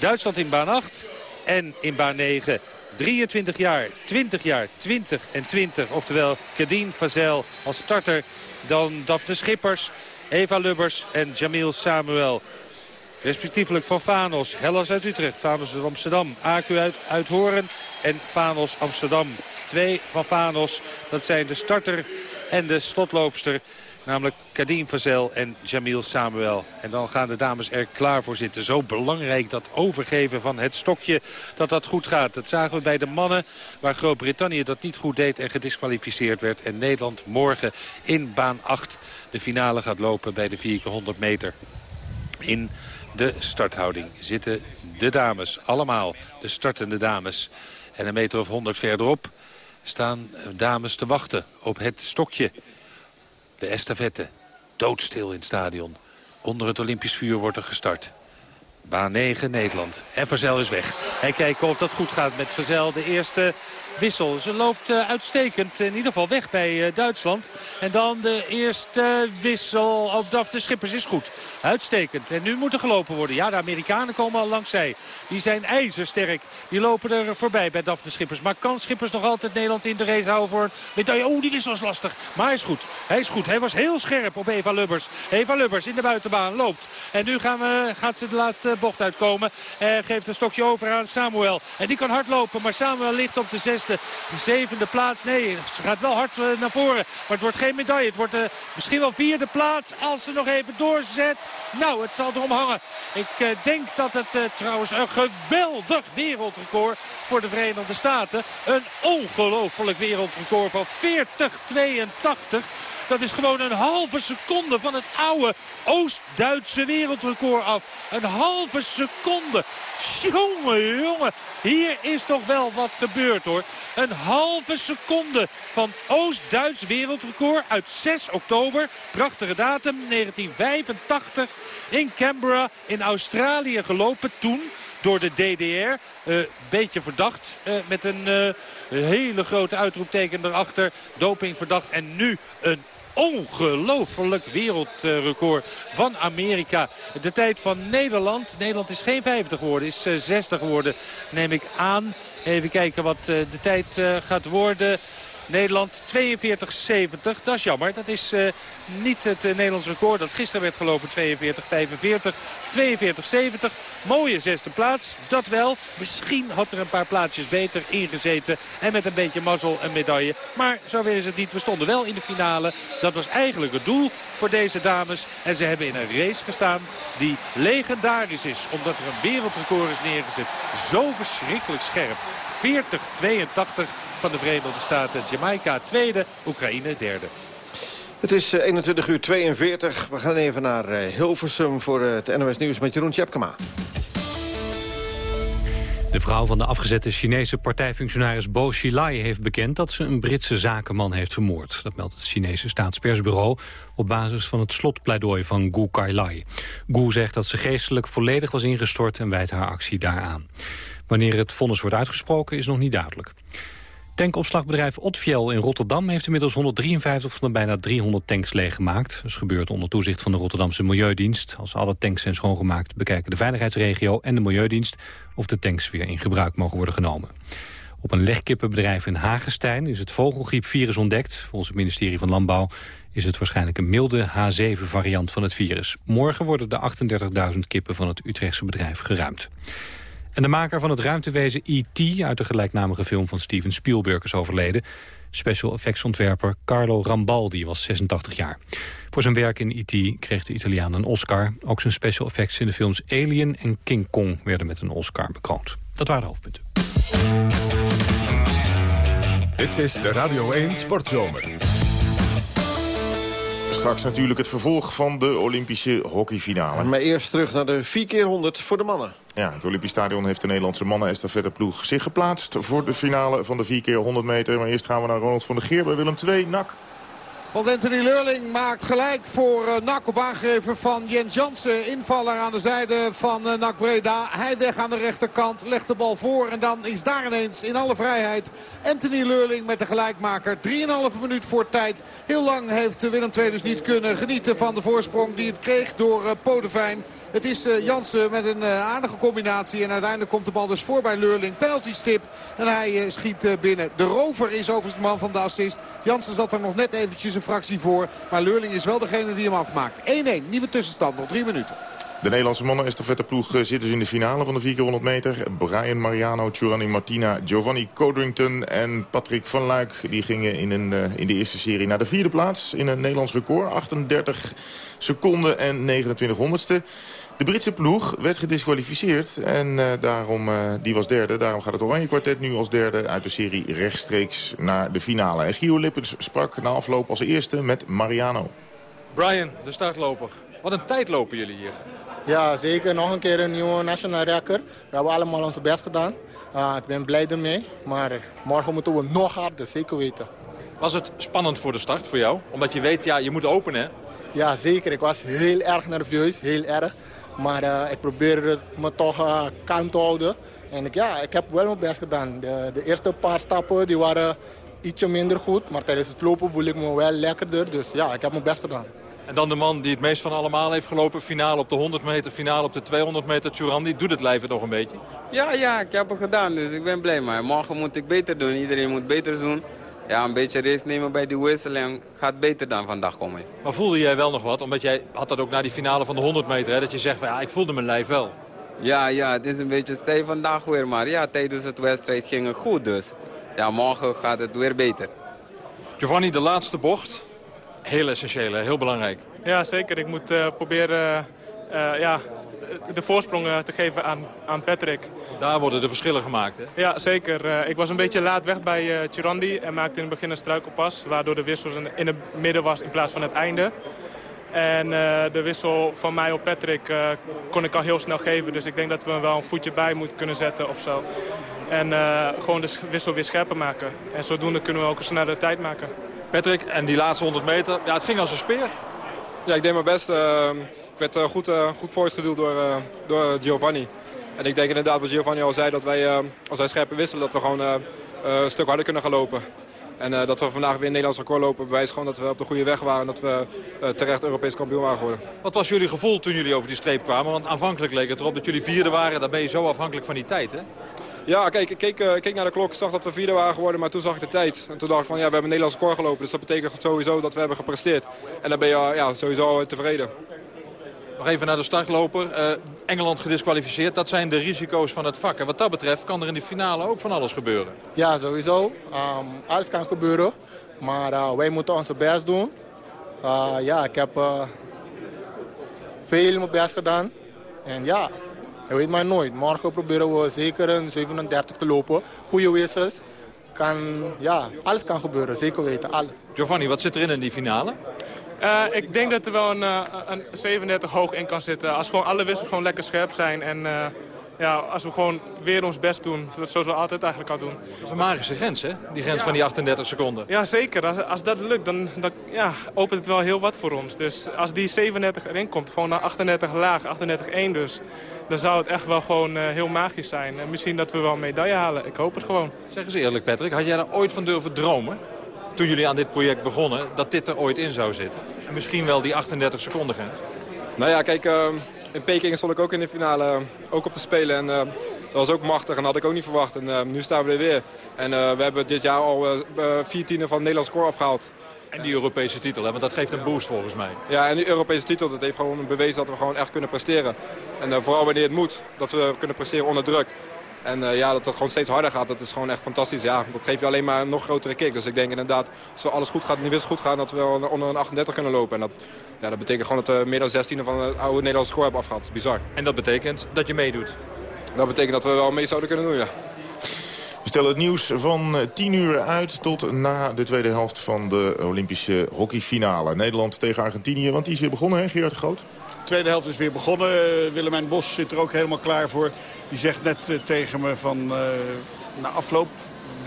[SPEAKER 6] Duitsland in baan 8 en in baan 9 23 jaar, 20 jaar, 20 en 20. Oftewel Kadien Vazel als starter. Dan Daphne Schippers, Eva Lubbers en Jamil Samuel. Respectievelijk van Fanos, Hellas uit Utrecht, Fanos uit Amsterdam, Acu uit, Horen en Fanos Amsterdam. Twee van Fanos, dat zijn de starter en de slotloopster. Namelijk Kadien Vazel en Jamil Samuel. En dan gaan de dames er klaar voor zitten. Zo belangrijk dat overgeven van het stokje dat dat goed gaat. Dat zagen we bij de mannen waar Groot-Brittannië dat niet goed deed en gedisqualificeerd werd. En Nederland morgen in baan 8 de finale gaat lopen bij de 400 meter. In de starthouding zitten de dames. Allemaal de startende dames. En een meter of 100 verderop staan dames te wachten op het stokje de estafette. Doodstil in het stadion. Onder het Olympisch vuur wordt er gestart. Baan 9 Nederland. En Verzel is weg. En kijken of dat goed gaat met Verzel. De eerste wissel. Ze loopt uh, uitstekend in ieder geval weg bij uh, Duitsland. En dan de eerste wissel op Daphne Schippers is goed. Uitstekend. En nu moet er gelopen worden. Ja, de Amerikanen komen al langs zij. Die zijn ijzersterk. Die lopen er voorbij bij Daphne Schippers. Maar kan Schippers nog altijd Nederland in de race houden voor een medaille? Oh, die wissel is lastig. Maar hij is goed. Hij is goed. Hij was heel scherp op Eva Lubbers. Eva Lubbers in de buitenbaan loopt. En nu gaan we, gaat ze de laatste bocht uitkomen. En geeft een stokje over aan Samuel. En die kan hard lopen. Maar Samuel ligt op de zesde, zevende plaats. Nee, ze gaat wel hard eh, naar voren. Maar het wordt geen medaille. Het wordt uh, misschien wel vierde plaats als ze nog even doorzet. Nou, het zal erom hangen. Ik uh, denk dat het trouwens een geweldig wereldrecord voor de Verenigde Staten. Een ongelooflijk wereldrecord van 40-82. Dat is gewoon een halve seconde van het oude Oost-Duitse wereldrecord af. Een halve seconde. Jongen, jongen. Hier is toch wel wat gebeurd hoor. Een halve seconde van Oost-Duits wereldrecord uit 6 oktober. Prachtige datum, 1985 in Canberra in Australië gelopen toen door de DDR. Uh, beetje verdacht uh, met een uh, hele grote uitroepteken erachter. Doping verdacht en nu een ongelooflijk wereldrecord van Amerika. De tijd van Nederland. Nederland is geen 50 geworden, is 60 geworden, neem ik aan. Even kijken wat de tijd gaat worden. Nederland 42-70. Dat is jammer. Dat is uh, niet het uh, Nederlands record dat gisteren werd gelopen. 42-45. 42-70. Mooie zesde plaats. Dat wel. Misschien had er een paar plaatsjes beter ingezeten. En met een beetje mazzel een medaille. Maar zo is het niet. We stonden wel in de finale. Dat was eigenlijk het doel voor deze dames. En ze hebben in een race gestaan die legendarisch is. Omdat er een wereldrecord is neergezet. Zo verschrikkelijk scherp. 40-82 van de Verenigde Staten. Jamaica tweede, Oekraïne derde.
[SPEAKER 8] Het is 21 uur 42. We gaan even naar Hilversum voor het NOS Nieuws met Jeroen Tjepkema.
[SPEAKER 9] De vrouw van de afgezette Chinese partijfunctionaris Bo Xilai heeft bekend dat ze een Britse zakenman heeft vermoord. Dat meldt het Chinese staatspersbureau op basis van het slotpleidooi van Gu Kailai. Gu zegt dat ze geestelijk volledig was ingestort en wijt haar actie daaraan. Wanneer het vonnis wordt uitgesproken is nog niet duidelijk. Tankopslagbedrijf Otfiel in Rotterdam heeft inmiddels 153 van de bijna 300 tanks leeggemaakt. Dat is onder toezicht van de Rotterdamse Milieudienst. Als alle tanks zijn schoongemaakt bekijken de veiligheidsregio en de Milieudienst of de tanks weer in gebruik mogen worden genomen. Op een legkippenbedrijf in Hagestein is het vogelgriepvirus ontdekt. Volgens het ministerie van Landbouw is het waarschijnlijk een milde H7-variant van het virus. Morgen worden de 38.000 kippen van het Utrechtse bedrijf geruimd. En de maker van het ruimtewezen E.T. uit de gelijknamige film van Steven Spielberg is overleden. Special effects ontwerper Carlo Rambaldi was 86 jaar. Voor zijn werk in E.T. kreeg de Italiaan een Oscar. Ook zijn special effects in de films Alien en King Kong werden met een Oscar bekroond. Dat waren de hoofdpunten.
[SPEAKER 2] Dit is de Radio 1 Sportzomer.
[SPEAKER 3] Straks natuurlijk het vervolg van de Olympische hockeyfinale.
[SPEAKER 8] Maar eerst terug naar de 4 keer 100 voor de mannen.
[SPEAKER 3] Ja, het Olympisch Stadion heeft de Nederlandse mannen ploeg zich geplaatst... voor de finale van de 4 keer 100 meter. Maar eerst gaan we naar Ronald van der Geer bij Willem II, NAC.
[SPEAKER 7] Want Anthony Leurling maakt gelijk voor uh, NAC op aangegeven van Jens Jansen. Invaller aan de zijde van uh, NAC Breda. Hij weg aan de rechterkant, legt de bal voor. En dan is daar ineens in alle vrijheid Anthony Leurling met de gelijkmaker. 3,5 minuut voor tijd. Heel lang heeft Willem II dus niet kunnen genieten van de voorsprong die het kreeg door uh, Podevijn. Het is Jansen met een aardige combinatie. En uiteindelijk komt de bal dus voor bij Leurling. Penalty stip. En hij schiet binnen. De rover is overigens de man van de assist. Jansen zat er nog net eventjes fractie voor. Maar Leurling is wel degene die hem afmaakt. 1-1, nieuwe tussenstand, nog drie minuten.
[SPEAKER 3] De Nederlandse mannen ploeg eh, zit dus in de finale van de 400 meter. Brian Mariano, Giovanni Martina, Giovanni Codrington en Patrick van Luik... die gingen in, een, eh, in de eerste serie naar de vierde plaats in een Nederlands record. 38 seconden en 29 honderdste. De Britse ploeg werd gedisqualificeerd en uh, daarom, uh, die was derde. Daarom gaat het Oranje Kwartet nu als derde uit de serie rechtstreeks naar de finale. En Gio Lippens sprak na afloop als eerste met Mariano.
[SPEAKER 10] Brian, de startloper. Wat een tijd lopen jullie hier.
[SPEAKER 11] Ja, zeker. Nog een keer een nieuwe nationale record. We hebben allemaal ons best gedaan. Uh, ik ben blij ermee. Maar morgen moeten we nog harder, zeker weten.
[SPEAKER 10] Was het spannend voor de start voor jou? Omdat je weet, ja, je moet openen?
[SPEAKER 11] Ja, zeker. Ik was heel erg nerveus, heel erg. Maar uh, ik probeerde me toch uh, kalm te houden. En ik, ja, ik heb wel mijn best gedaan. De, de, eerste paar stappen die waren ietsje minder goed. Maar tijdens het lopen voel ik me wel lekkerder. Dus ja, ik heb mijn best gedaan.
[SPEAKER 10] En dan de man die het meest van allemaal heeft gelopen. Finale op de 100 meter, finale op de 200 meter. Churandi, doet het lijf nog een beetje?
[SPEAKER 12] Ja, ja, ik heb het gedaan. Dus ik ben blij. Maar morgen moet ik beter doen. Iedereen moet beter doen ja, een beetje race nemen bij die wissel en gaat beter dan vandaag komen.
[SPEAKER 10] Maar voelde jij wel nog wat? Omdat jij had dat ook na die finale van de 100 meter, hè, dat je zegt van ja, ik voelde mijn lijf wel.
[SPEAKER 12] Ja, ja, het is een beetje stijf vandaag weer, maar ja, tijdens het wedstrijd ging het goed dus. Ja, morgen gaat het weer beter.
[SPEAKER 10] Giovanni, de laatste bocht. Heel essentieel, heel belangrijk.
[SPEAKER 13] Ja, zeker. Ik moet uh, proberen uh, ja, de voorsprong eh, te geven aan, aan Patrick.
[SPEAKER 10] Daar worden de verschillen gemaakt, hè?
[SPEAKER 13] Ja, zeker. Eh, ik was een beetje laat weg bij Chirandi en maakte in het begin een struikelpas. Waardoor de wissel in het midden was in plaats van het einde. En de wissel van mij op Patrick kon ik al heel snel geven. Dus ik denk dat we wel een voetje bij moeten kunnen zetten of zo. En gewoon de wissel weer scherper maken. En zodoende kunnen we ook een snellere tijd maken.
[SPEAKER 10] Patrick, en die laatste 100 meter, ja, het ging als een speer.
[SPEAKER 14] Ja, ik deed mijn best. Ehm, werd uh, goed, uh, goed voortgeduwd door, uh, door Giovanni. En ik denk inderdaad wat Giovanni al zei, dat wij als wij scherper wisselen, dat we gewoon een stuk harder kunnen gaan lopen. En dat we vandaag weer een Nederlands record lopen bewijst gewoon dat we op de goede weg waren. En dat we terecht Europees kampioen waren geworden.
[SPEAKER 10] Wat was jullie gevoel toen jullie over die streep kwamen? Want aanvankelijk leek het erop dat jullie vierde waren. Dan ben je zo afhankelijk van die tijd, hè?
[SPEAKER 14] Ja, kijk, ik keek, uh, keek naar de klok, zag dat we vierde waren geworden, maar toen zag ik de tijd. En toen dacht ik van, ja, we hebben een Nederlands record gelopen, dus dat betekent sowieso dat we hebben gepresteerd. En dan ben je ja, sowieso tevreden.
[SPEAKER 10] Nog even naar de startloper. Uh, Engeland gedisqualificeerd. Dat zijn de risico's van het vak. En wat dat betreft kan er in de finale ook van alles gebeuren.
[SPEAKER 11] Ja, sowieso. Um, alles kan gebeuren. Maar uh, wij moeten onze best doen. Uh, ja, ik heb veel mijn best gedaan. En ja, je weet maar nooit. Morgen proberen we zeker een 37 te lopen. Goede wissels. Kan, ja, alles kan gebeuren, zeker weten. Alles.
[SPEAKER 10] Giovanni, wat zit erin in die finale?
[SPEAKER 13] Uh, ik denk dat er wel een, uh, een 37 hoog in kan zitten. Als gewoon alle wissels gewoon lekker scherp zijn. En uh, ja, als we gewoon weer ons best doen. Zoals we altijd eigenlijk al doen.
[SPEAKER 10] Dat is een magische grens, hè? Die grens ja. van die 38 seconden.
[SPEAKER 13] Ja, zeker. Als, als dat lukt, dan, dan ja, opent het wel heel wat voor ons. Dus als die 37 erin komt, gewoon naar 38 laag, 38-1 dus. Dan zou het echt wel gewoon heel magisch zijn. En misschien dat we wel een medaille halen. Ik hoop het gewoon.
[SPEAKER 10] Zeg eens eerlijk, Patrick. Had jij daar ooit van durven dromen? Toen jullie aan dit project begonnen, dat dit er ooit in zou zitten? En misschien wel die 38 seconden grens?
[SPEAKER 14] Nou ja, kijk, uh, in Peking stond ik ook in de finale uh, ook op te spelen. En uh, dat was ook machtig en dat had ik ook niet verwacht. En nu staan we er weer. En we hebben dit jaar al vier tienen van het Nederlands score afgehaald.
[SPEAKER 10] En die Europese titel, hè? want dat geeft een boost volgens mij.
[SPEAKER 14] Ja, en die Europese titel dat heeft gewoon bewezen dat we gewoon echt kunnen presteren. En vooral wanneer het moet, dat we kunnen presteren onder druk. En uh, ja, dat het gewoon steeds harder gaat, dat is gewoon echt fantastisch. Ja, dat geeft je alleen maar een nog grotere kick. Dus ik denk inderdaad, als alles goed gaat wist goed gaan... dat we wel onder een 38 kunnen lopen. En dat, ja, dat betekent gewoon dat we meer dan 16 van het oude Nederlandse score hebben afgehaald. Dat is bizar.
[SPEAKER 10] En dat betekent dat je meedoet?
[SPEAKER 14] Dat betekent dat we wel mee zouden kunnen doen, ja.
[SPEAKER 3] We stellen het nieuws van 10 uur uit tot na de tweede helft van de Olympische hockeyfinale. Nederland tegen Argentinië, want die is weer begonnen, hè, Gerard de Groot?
[SPEAKER 4] De tweede helft is weer begonnen. Willemijn Bos zit er ook helemaal klaar voor. Die zegt net uh, tegen me van... Uh, na afloop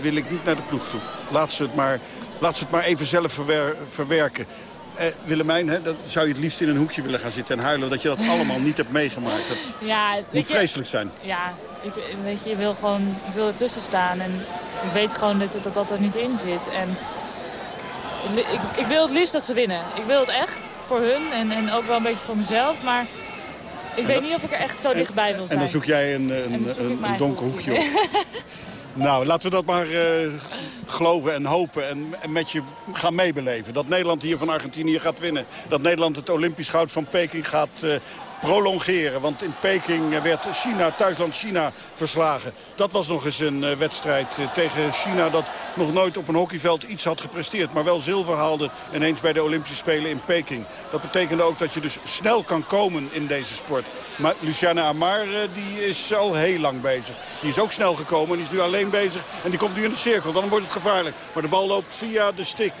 [SPEAKER 4] wil ik niet naar de ploeg toe. Laat ze het maar, laat ze het maar even zelf verwer verwerken. Eh, Willemijn, hè, dat zou je het liefst in een hoekje willen gaan zitten en huilen... dat je dat allemaal niet hebt meegemaakt. Dat
[SPEAKER 5] ja,
[SPEAKER 4] moet vreselijk zijn.
[SPEAKER 5] Ja, ik, weet je, je wil gewoon ik wil ertussen staan. En ik weet gewoon dat dat, dat er niet in zit. En ik, ik wil het liefst dat ze winnen. Ik wil het echt voor hun en, en ook wel een beetje voor mezelf. Maar ik weet niet of ik er echt zo dichtbij wil zijn.
[SPEAKER 4] En dan zoek jij een, een, een, een donker hoekje op. nou, laten we dat maar uh, geloven en hopen en, en, met je gaan meebeleven. Dat Nederland hier van Argentinië gaat winnen. Dat Nederland het Olympisch goud van Peking gaat uh, prolongeren. Want in Peking werd China, thuisland China, verslagen. Dat was nog eens een uh, wedstrijd uh, tegen China dat nog nooit op een hockeyveld iets had gepresteerd. Maar wel zilver haalde ineens bij de Olympische Spelen in Peking. Dat betekende ook dat je dus snel kan komen in deze sport. Maar Luciana Amar uh, die is al heel lang bezig. Die is ook snel gekomen en die is nu alleen bezig. En die komt nu in de cirkel. Dan wordt het gevaarlijk. Maar de bal loopt via de stick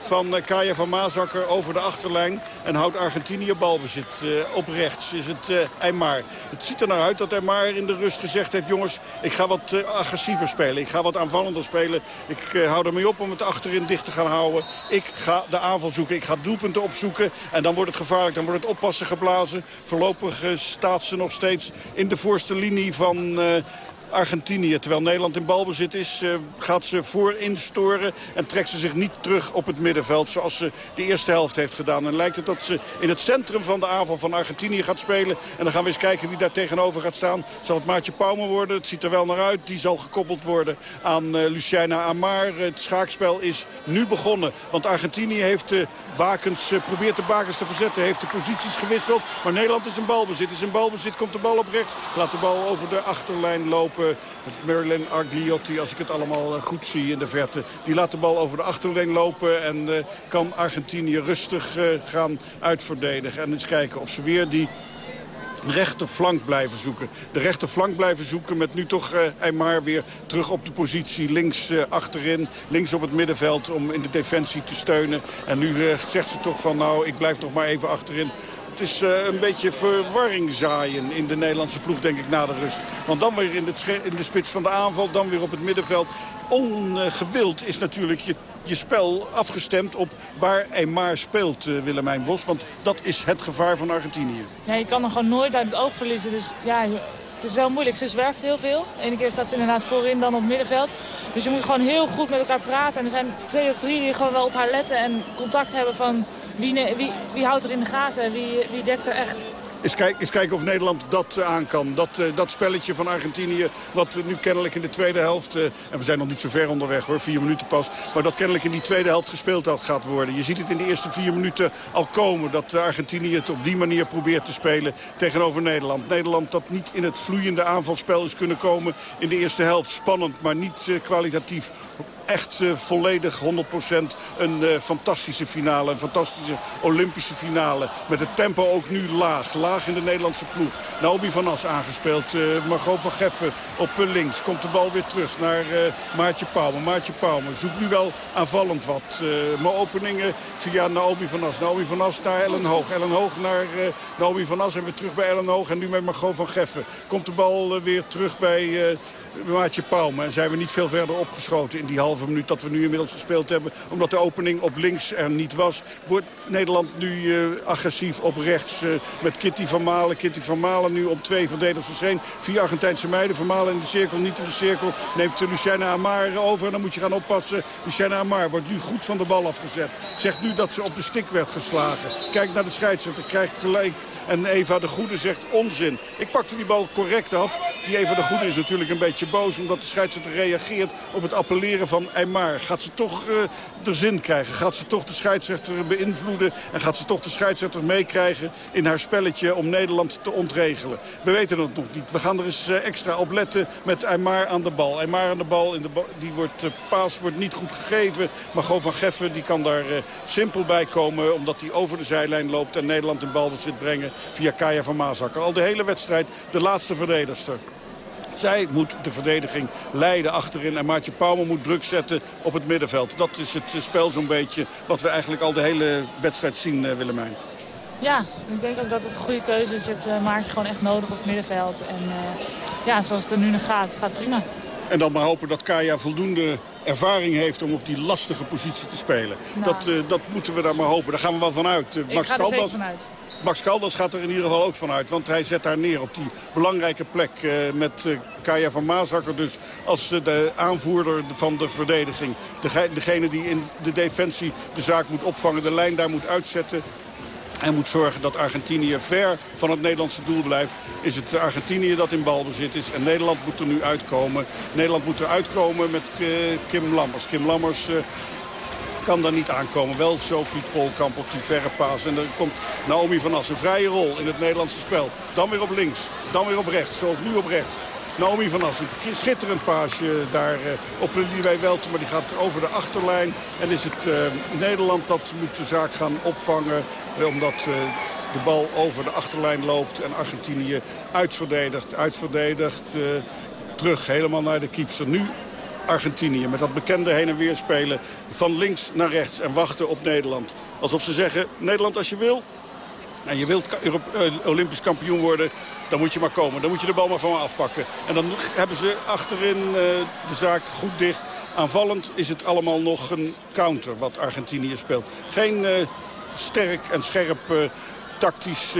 [SPEAKER 4] van Kaya van Maasakker over de achterlijn. En houdt Argentinië balbezit op is het uh, Eymar. Het ziet er naar uit dat Eymar in de rust gezegd heeft... jongens, ik ga wat uh, agressiever spelen. Ik ga wat aanvallender spelen. Ik uh, hou ermee op om het achterin dicht te gaan houden. Ik ga de aanval zoeken. Ik ga doelpunten opzoeken. En dan wordt het gevaarlijk. Dan wordt het oppassen geblazen. Voorlopig staat ze nog steeds in de voorste linie van Argentinië. Terwijl Nederland in balbezit is, uh, gaat ze voor instoren en trekt ze zich niet terug op het middenveld zoals ze de eerste helft heeft gedaan. En lijkt het dat ze in het centrum van de aanval van Argentinië gaat spelen. En dan gaan we eens kijken wie daar tegenover gaat staan. Zal het Maatje Pauwme worden? Het ziet er wel naar uit. Die zal gekoppeld worden aan uh, Luciana Amar. Het schaakspel is nu begonnen. Want Argentinië heeft de bakens, uh, probeert de bakens te verzetten. Heeft de posities gewisseld. Maar Nederland is in balbezit. Is in balbezit, komt de bal op rechts. Laat de bal over de achterlijn lopen met Marilyn Argliotti, als ik het allemaal eh, goed zie in de verte. Die laat de bal over de achterlijn lopen en uh, kan Argentinië rustig uh, gaan uitverdedigen. En eens kijken of ze weer die rechterflank blijven zoeken. De rechterflank blijven zoeken met nu toch Eymar weer terug op de positie. Links achterin, links op het middenveld om in de defensie te steunen. En nu zegt ze toch van nou, ik blijf nog maar even achterin. Het is uh, een beetje verwarring zaaien in de Nederlandse ploeg, denk ik, na de rust. Want dan weer in de, in de spits van de aanval, dan weer op het middenveld. Ongewild is natuurlijk je, je spel afgestemd op waar Eymar speelt, uh, Willemijn Bos. Want dat is het gevaar van Argentinië.
[SPEAKER 5] Ja, je kan er gewoon nooit uit het oog verliezen. Dus ja, het is wel moeilijk. Ze zwerft heel veel. Ene keer staat ze inderdaad voorin, dan op het middenveld. Dus je moet gewoon heel goed met elkaar praten. En er zijn twee of drie die gewoon wel op haar letten en contact hebben van... Wie, wie, houdt er in de gaten? Wie, wie dekt er echt?
[SPEAKER 4] Eens, kijk, eens kijken of Nederland dat uh, aan kan. Dat, uh, dat spelletje van Argentinië, wat nu kennelijk in de tweede helft... En we zijn nog niet zo ver onderweg hoor, vier minuten pas... maar dat kennelijk in die tweede helft gespeeld gaat worden. Je ziet het in de eerste vier minuten al komen... dat Argentinië het op die manier probeert te spelen tegenover Nederland. Nederland dat niet in het vloeiende aanvalspel is kunnen komen in de eerste helft. Spannend, maar niet kwalitatief echt uh, volledig 100% een uh, fantastische finale. Een fantastische Olympische finale. Met het tempo ook nu laag. Laag in de Nederlandse ploeg. Naomi van As aangespeeld. Uh, Margot van Geffen op links. Komt de bal weer terug naar Maartje Pauwme. Maartje Pauwme zoekt nu wel aanvallend wat. maar openingen via Naomi van As. Naomi van As naar Ellen Hoog. Ellen Hoog naar Naomi van As. En weer terug bij Ellen Hoog. En nu met Margot van Geffen. Komt de bal weer terug bij Maatje Pauwme. En zijn we niet veel verder opgeschoten in die halve minuut dat we nu inmiddels gespeeld hebben. Omdat de opening op links er niet was. Wordt Nederland nu uh, agressief op rechts. Uh, met Kitty van Malen. Kitty van Malen nu om twee verdedigers heen. Vier Argentijnse meiden. Van Malen in de cirkel, niet in de cirkel. Neemt Luciana Amar over. En dan moet je gaan oppassen. Luciana Amar wordt nu goed van de bal afgezet. Zegt nu dat ze op de stik werd geslagen. Kijkt naar de scheidsrechter. Krijgt gelijk. En Eva de Goede zegt onzin. Ik pakte die bal correct af. Die Eva de Goede is natuurlijk een beetje boos omdat de scheidsrechter reageert op het appelleren van Aymar. Gaat ze toch uh, de zin krijgen? Gaat ze toch de scheidsrechter beïnvloeden? En gaat ze toch de scheidsrechter meekrijgen in haar spelletje om Nederland te ontregelen? We weten het nog niet. We gaan er eens extra op letten met Aymar aan de bal. Aymar aan de bal, in de die wordt, paas wordt niet goed gegeven. Maar gewoon van Geffen die kan daar simpel bij komen omdat hij over de zijlijn loopt en Nederland in balbezit brengen via Kaya van Maasakker. Al de hele wedstrijd de laatste verdedigster. Zij moet de verdediging leiden achterin. En Maartje Pauwme moet druk zetten op het middenveld. Dat is het spel zo'n beetje wat we eigenlijk al de hele wedstrijd zien, uh, Willemijn.
[SPEAKER 5] Ja, ik denk ook dat het een goede keuze is. Je hebt uh, Maartje gewoon echt nodig op het middenveld. En uh, ja, zoals het er nu nog gaat, gaat prima.
[SPEAKER 4] En dan maar hopen dat Kaya voldoende ervaring heeft om op die lastige positie te spelen. Nou. Dat, uh, dat moeten we daar maar hopen. Daar gaan we wel vanuit.
[SPEAKER 5] Max Kaldas, vanuit.
[SPEAKER 4] Max Kaldas gaat er in ieder geval ook vanuit. Want hij zet daar neer op die belangrijke plek uh, met Kaya van Maasakker. Dus als de aanvoerder van de verdediging. degene die in de defensie de zaak moet opvangen. De lijn daar moet uitzetten. En moet zorgen dat Argentinië ver van het Nederlandse doel blijft. Is het Argentinië dat in balbezit is. En Nederland moet er nu uitkomen. Nederland moet er uitkomen met uh, Kim Lammers. Kim Lammers uh, kan daar niet aankomen. Wel Sophie Polkamp op die verre paas. En dan komt Naomi van As. Een vrije rol in het Nederlandse spel. Dan weer op links. Dan weer op rechts. Zoals nu op rechts. Naomi van As, een schitterend paasje daar uh, op Liewij Welten. Maar die gaat over de achterlijn. En is het uh, Nederland dat moet de zaak gaan opvangen. Uh, omdat de bal over de achterlijn loopt. En Argentinië uitverdedigt. Uitverdedigt. terug helemaal naar de kiepster. Nu Argentinië. Met dat bekende heen en weer spelen van links naar rechts. En wachten op Nederland. Alsof ze zeggen, Nederland als je wil, en je wilt Olympisch kampioen worden, dan moet je maar komen. Dan moet je de bal maar van me afpakken. En dan hebben ze achterin uh, de zaak goed dicht. Aanvallend is het allemaal nog een counter wat Argentinië speelt. Geen uh, sterk en scherp... Tactisch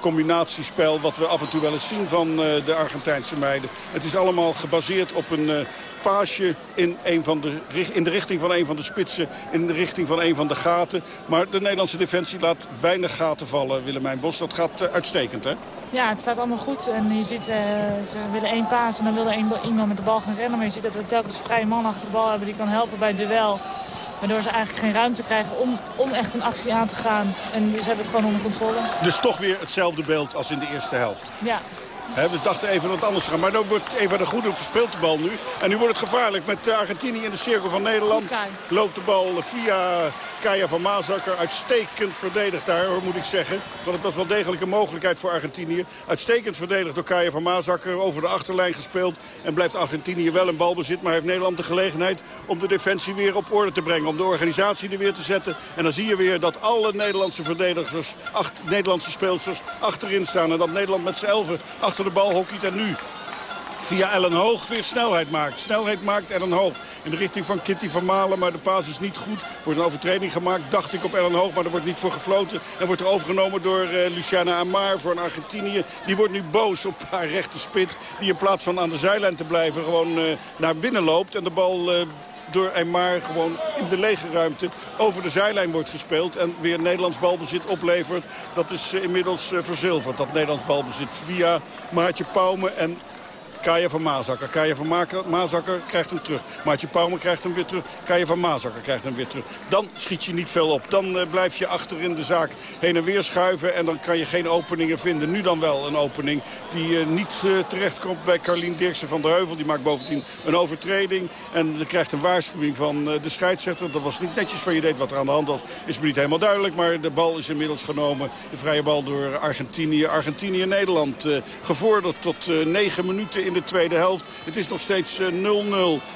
[SPEAKER 4] combinatiespel wat we af en toe wel eens zien van de Argentijnse meiden. Het is allemaal gebaseerd op een paasje in, een van de, in de richting van een van de spitsen. In de richting van een van de gaten. Maar de Nederlandse defensie laat weinig gaten vallen, Willemijn Bos. Dat gaat uitstekend, hè?
[SPEAKER 5] Ja, het staat allemaal goed. En je ziet, uh, ze willen één paas en dan wil er één, iemand met de bal gaan rennen. Maar je ziet dat we telkens vrije man achter de bal hebben die kan helpen bij het duel. Waardoor ze eigenlijk geen ruimte krijgen om, om echt een actie aan te gaan. En dus hebben het gewoon onder controle.
[SPEAKER 4] Dus toch weer hetzelfde beeld als in de eerste helft.
[SPEAKER 5] Ja,
[SPEAKER 4] He, we dachten even wat anders te gaan. Maar dan wordt even de Goede verspeelt de bal nu. En nu wordt het gevaarlijk met Argentinië in de cirkel van Nederland. Loopt de bal via Kaya van Maasakker. Uitstekend verdedigd daar, hoor, moet ik zeggen. Want het was wel degelijk een mogelijkheid voor Argentinië. Uitstekend verdedigd door Kaya van Maasakker. Over de achterlijn gespeeld. En blijft Argentinië wel een balbezit. Maar heeft Nederland de gelegenheid om de defensie weer op orde te brengen. Om de organisatie er weer te zetten. En dan zie je weer dat alle Nederlandse verdedigers, acht, Nederlandse speelsters achterin staan. En dat Nederland met z'n elfen achter de bal hockeyt. En nu via Ellen Hoog weer snelheid maakt. Snelheid maakt Ellen Hoog in de richting van Kitty van Malen. Maar de paas is niet goed. Wordt een overtreding gemaakt, dacht ik, op Ellen Hoog. Maar er wordt niet voor gefloten. En wordt er overgenomen door uh, Luciana Amar voor een Argentinië. Die wordt nu boos op haar rechte spits. Die in plaats van aan de zijlijn te blijven gewoon uh, naar binnen loopt. En de bal... Uh, door Aymar gewoon in de lege ruimte over de zijlijn wordt gespeeld. En weer Nederlands balbezit oplevert. Dat is inmiddels verzilverd, dat Nederlands balbezit. Via Maartje Pauwme en Kaya van Maasakker. Kaya van Maasakker krijgt hem terug. Maatje Pauwme krijgt hem weer terug. Kaya van Maasakker krijgt hem weer terug. Dan schiet je niet veel op. Dan uh, blijf je achter in de zaak heen en weer schuiven. En dan kan je geen openingen vinden. Nu dan wel een opening die uh, niet uh, terecht komt bij Carlien Dirksen van der Heuvel. Die maakt bovendien een overtreding. En krijgt een waarschuwing van de scheidsrechter. Dat was niet netjes van je deed wat er aan de hand was. Is me niet helemaal duidelijk. Maar de bal is inmiddels genomen. De vrije bal door Argentinië. Argentinië-Nederland gevorderd tot negen minuten in de tweede helft. Het is nog steeds 0-0.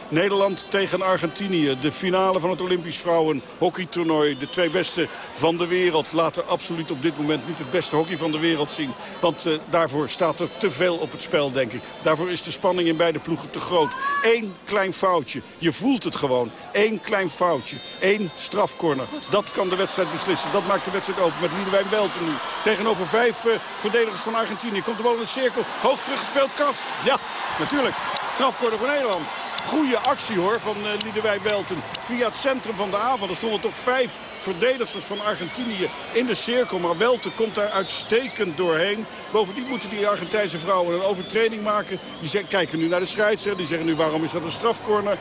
[SPEAKER 4] Nederland tegen Argentinië. De finale van het Olympisch vrouwen hockeytoernooi. De twee beste van de wereld laten absoluut op dit moment niet het beste hockey van de wereld zien. Want uh, daarvoor staat er te veel op het spel, denk ik. Daarvoor is de spanning in beide ploegen te groot. Eén klein foutje. Je voelt het gewoon. Eén klein foutje. Eén strafcorner. Dat kan de wedstrijd beslissen. Dat maakt de wedstrijd open met Liedewijn Welten nu. Tegenover vijf uh, verdedigers van Argentinië. Komt de bal in de cirkel. Hoog teruggespeeld. Kast. Ja, natuurlijk. Strafcorner voor Nederland. Goede actie hoor van uh, Liedewij Welten. Via het centrum van de avond. Er stonden toch vijf verdedigers van Argentinië in de cirkel. Maar Welten komt daar uitstekend doorheen. Bovendien moeten die Argentijnse vrouwen een overtreding maken. Die kijken nu naar de scheidsrechter. Die zeggen nu waarom is dat een strafcorner.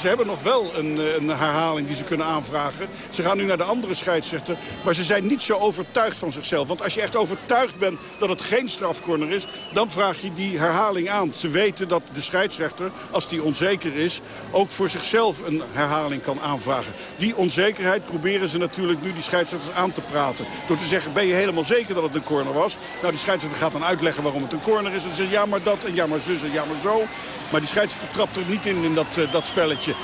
[SPEAKER 4] Ze hebben nog wel een, eh, een herhaling die ze kunnen aanvragen. Ze gaan nu naar de andere scheidsrechter. Maar ze zijn niet zo overtuigd van zichzelf. Want als je echt overtuigd bent dat het geen strafcorner is... dan vraag je die herhaling aan. Ze weten dat de scheidsrechter, als die onzeker is... ook voor zichzelf een herhaling kan aanvragen. Die onzekerheid proberen ze natuurlijk nu die scheidsrechters aan te praten. Door te zeggen, ben je helemaal zeker dat het een corner was? Nou, die scheidsrechter gaat dan uitleggen waarom het een corner is. En zegt ja, maar dat en ja, maar zus en ja, maar zo. Maar die scheidsrechter trapt er niet in, in dat, uh, dat spelletje.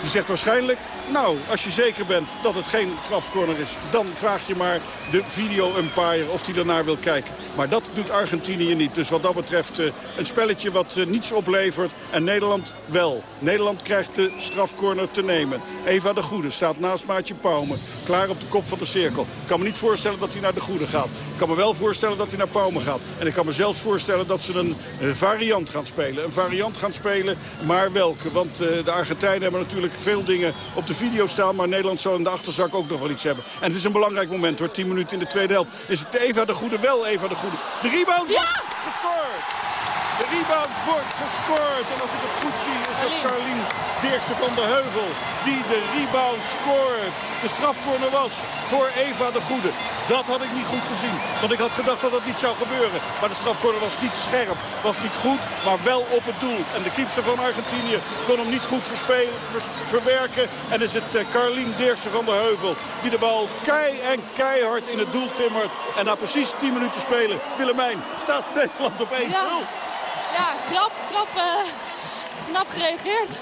[SPEAKER 4] Die zegt waarschijnlijk, nou, als je zeker bent dat het geen strafcorner is... dan vraag je maar de video-umpire of hij ernaar wil kijken. Maar dat doet Argentinië niet. Dus wat dat betreft uh, een spelletje wat uh, niets oplevert. En Nederland wel. Nederland krijgt de strafcorner te nemen. Eva de Goede staat naast Maatje Pauwme. Klaar op de kop van de cirkel. Ik kan me niet voorstellen dat hij naar de Goede gaat. Ik kan me wel voorstellen dat hij naar Pauwme gaat. En ik kan me zelfs voorstellen dat ze een uh, variant gaan spelen. Een variant gaan spelen, maar welke? Want de Argentijnen hebben natuurlijk veel dingen op de video staan. Maar Nederland zal in de achterzak ook nog wel iets hebben. En het is een belangrijk moment hoor. 10 minuten in de tweede helft. Is het Eva de Goede wel Eva de Goede. De rebound ja! gescoord. De rebound wordt gescoord. En als ik het goed zie is het Carlien Dirkse van de Heuvel die de rebound scoort. De strafcorner was voor Eva de Goede. Dat had ik niet goed gezien. Want ik had gedacht dat dat niet zou gebeuren. Maar de strafcorner was niet scherp. Was niet goed, maar wel op het doel. En de keepster van Argentinië kon hem niet goed verspelen, verwerken. En is het uh, Carlien Dirkse van de Heuvel die de bal kei en keihard in het doel timmert. En na precies 10 minuten spelen, Willemijn, staat Nederland op 1-0.
[SPEAKER 5] Ja. ja, knap, knap, uh, knap gereageerd.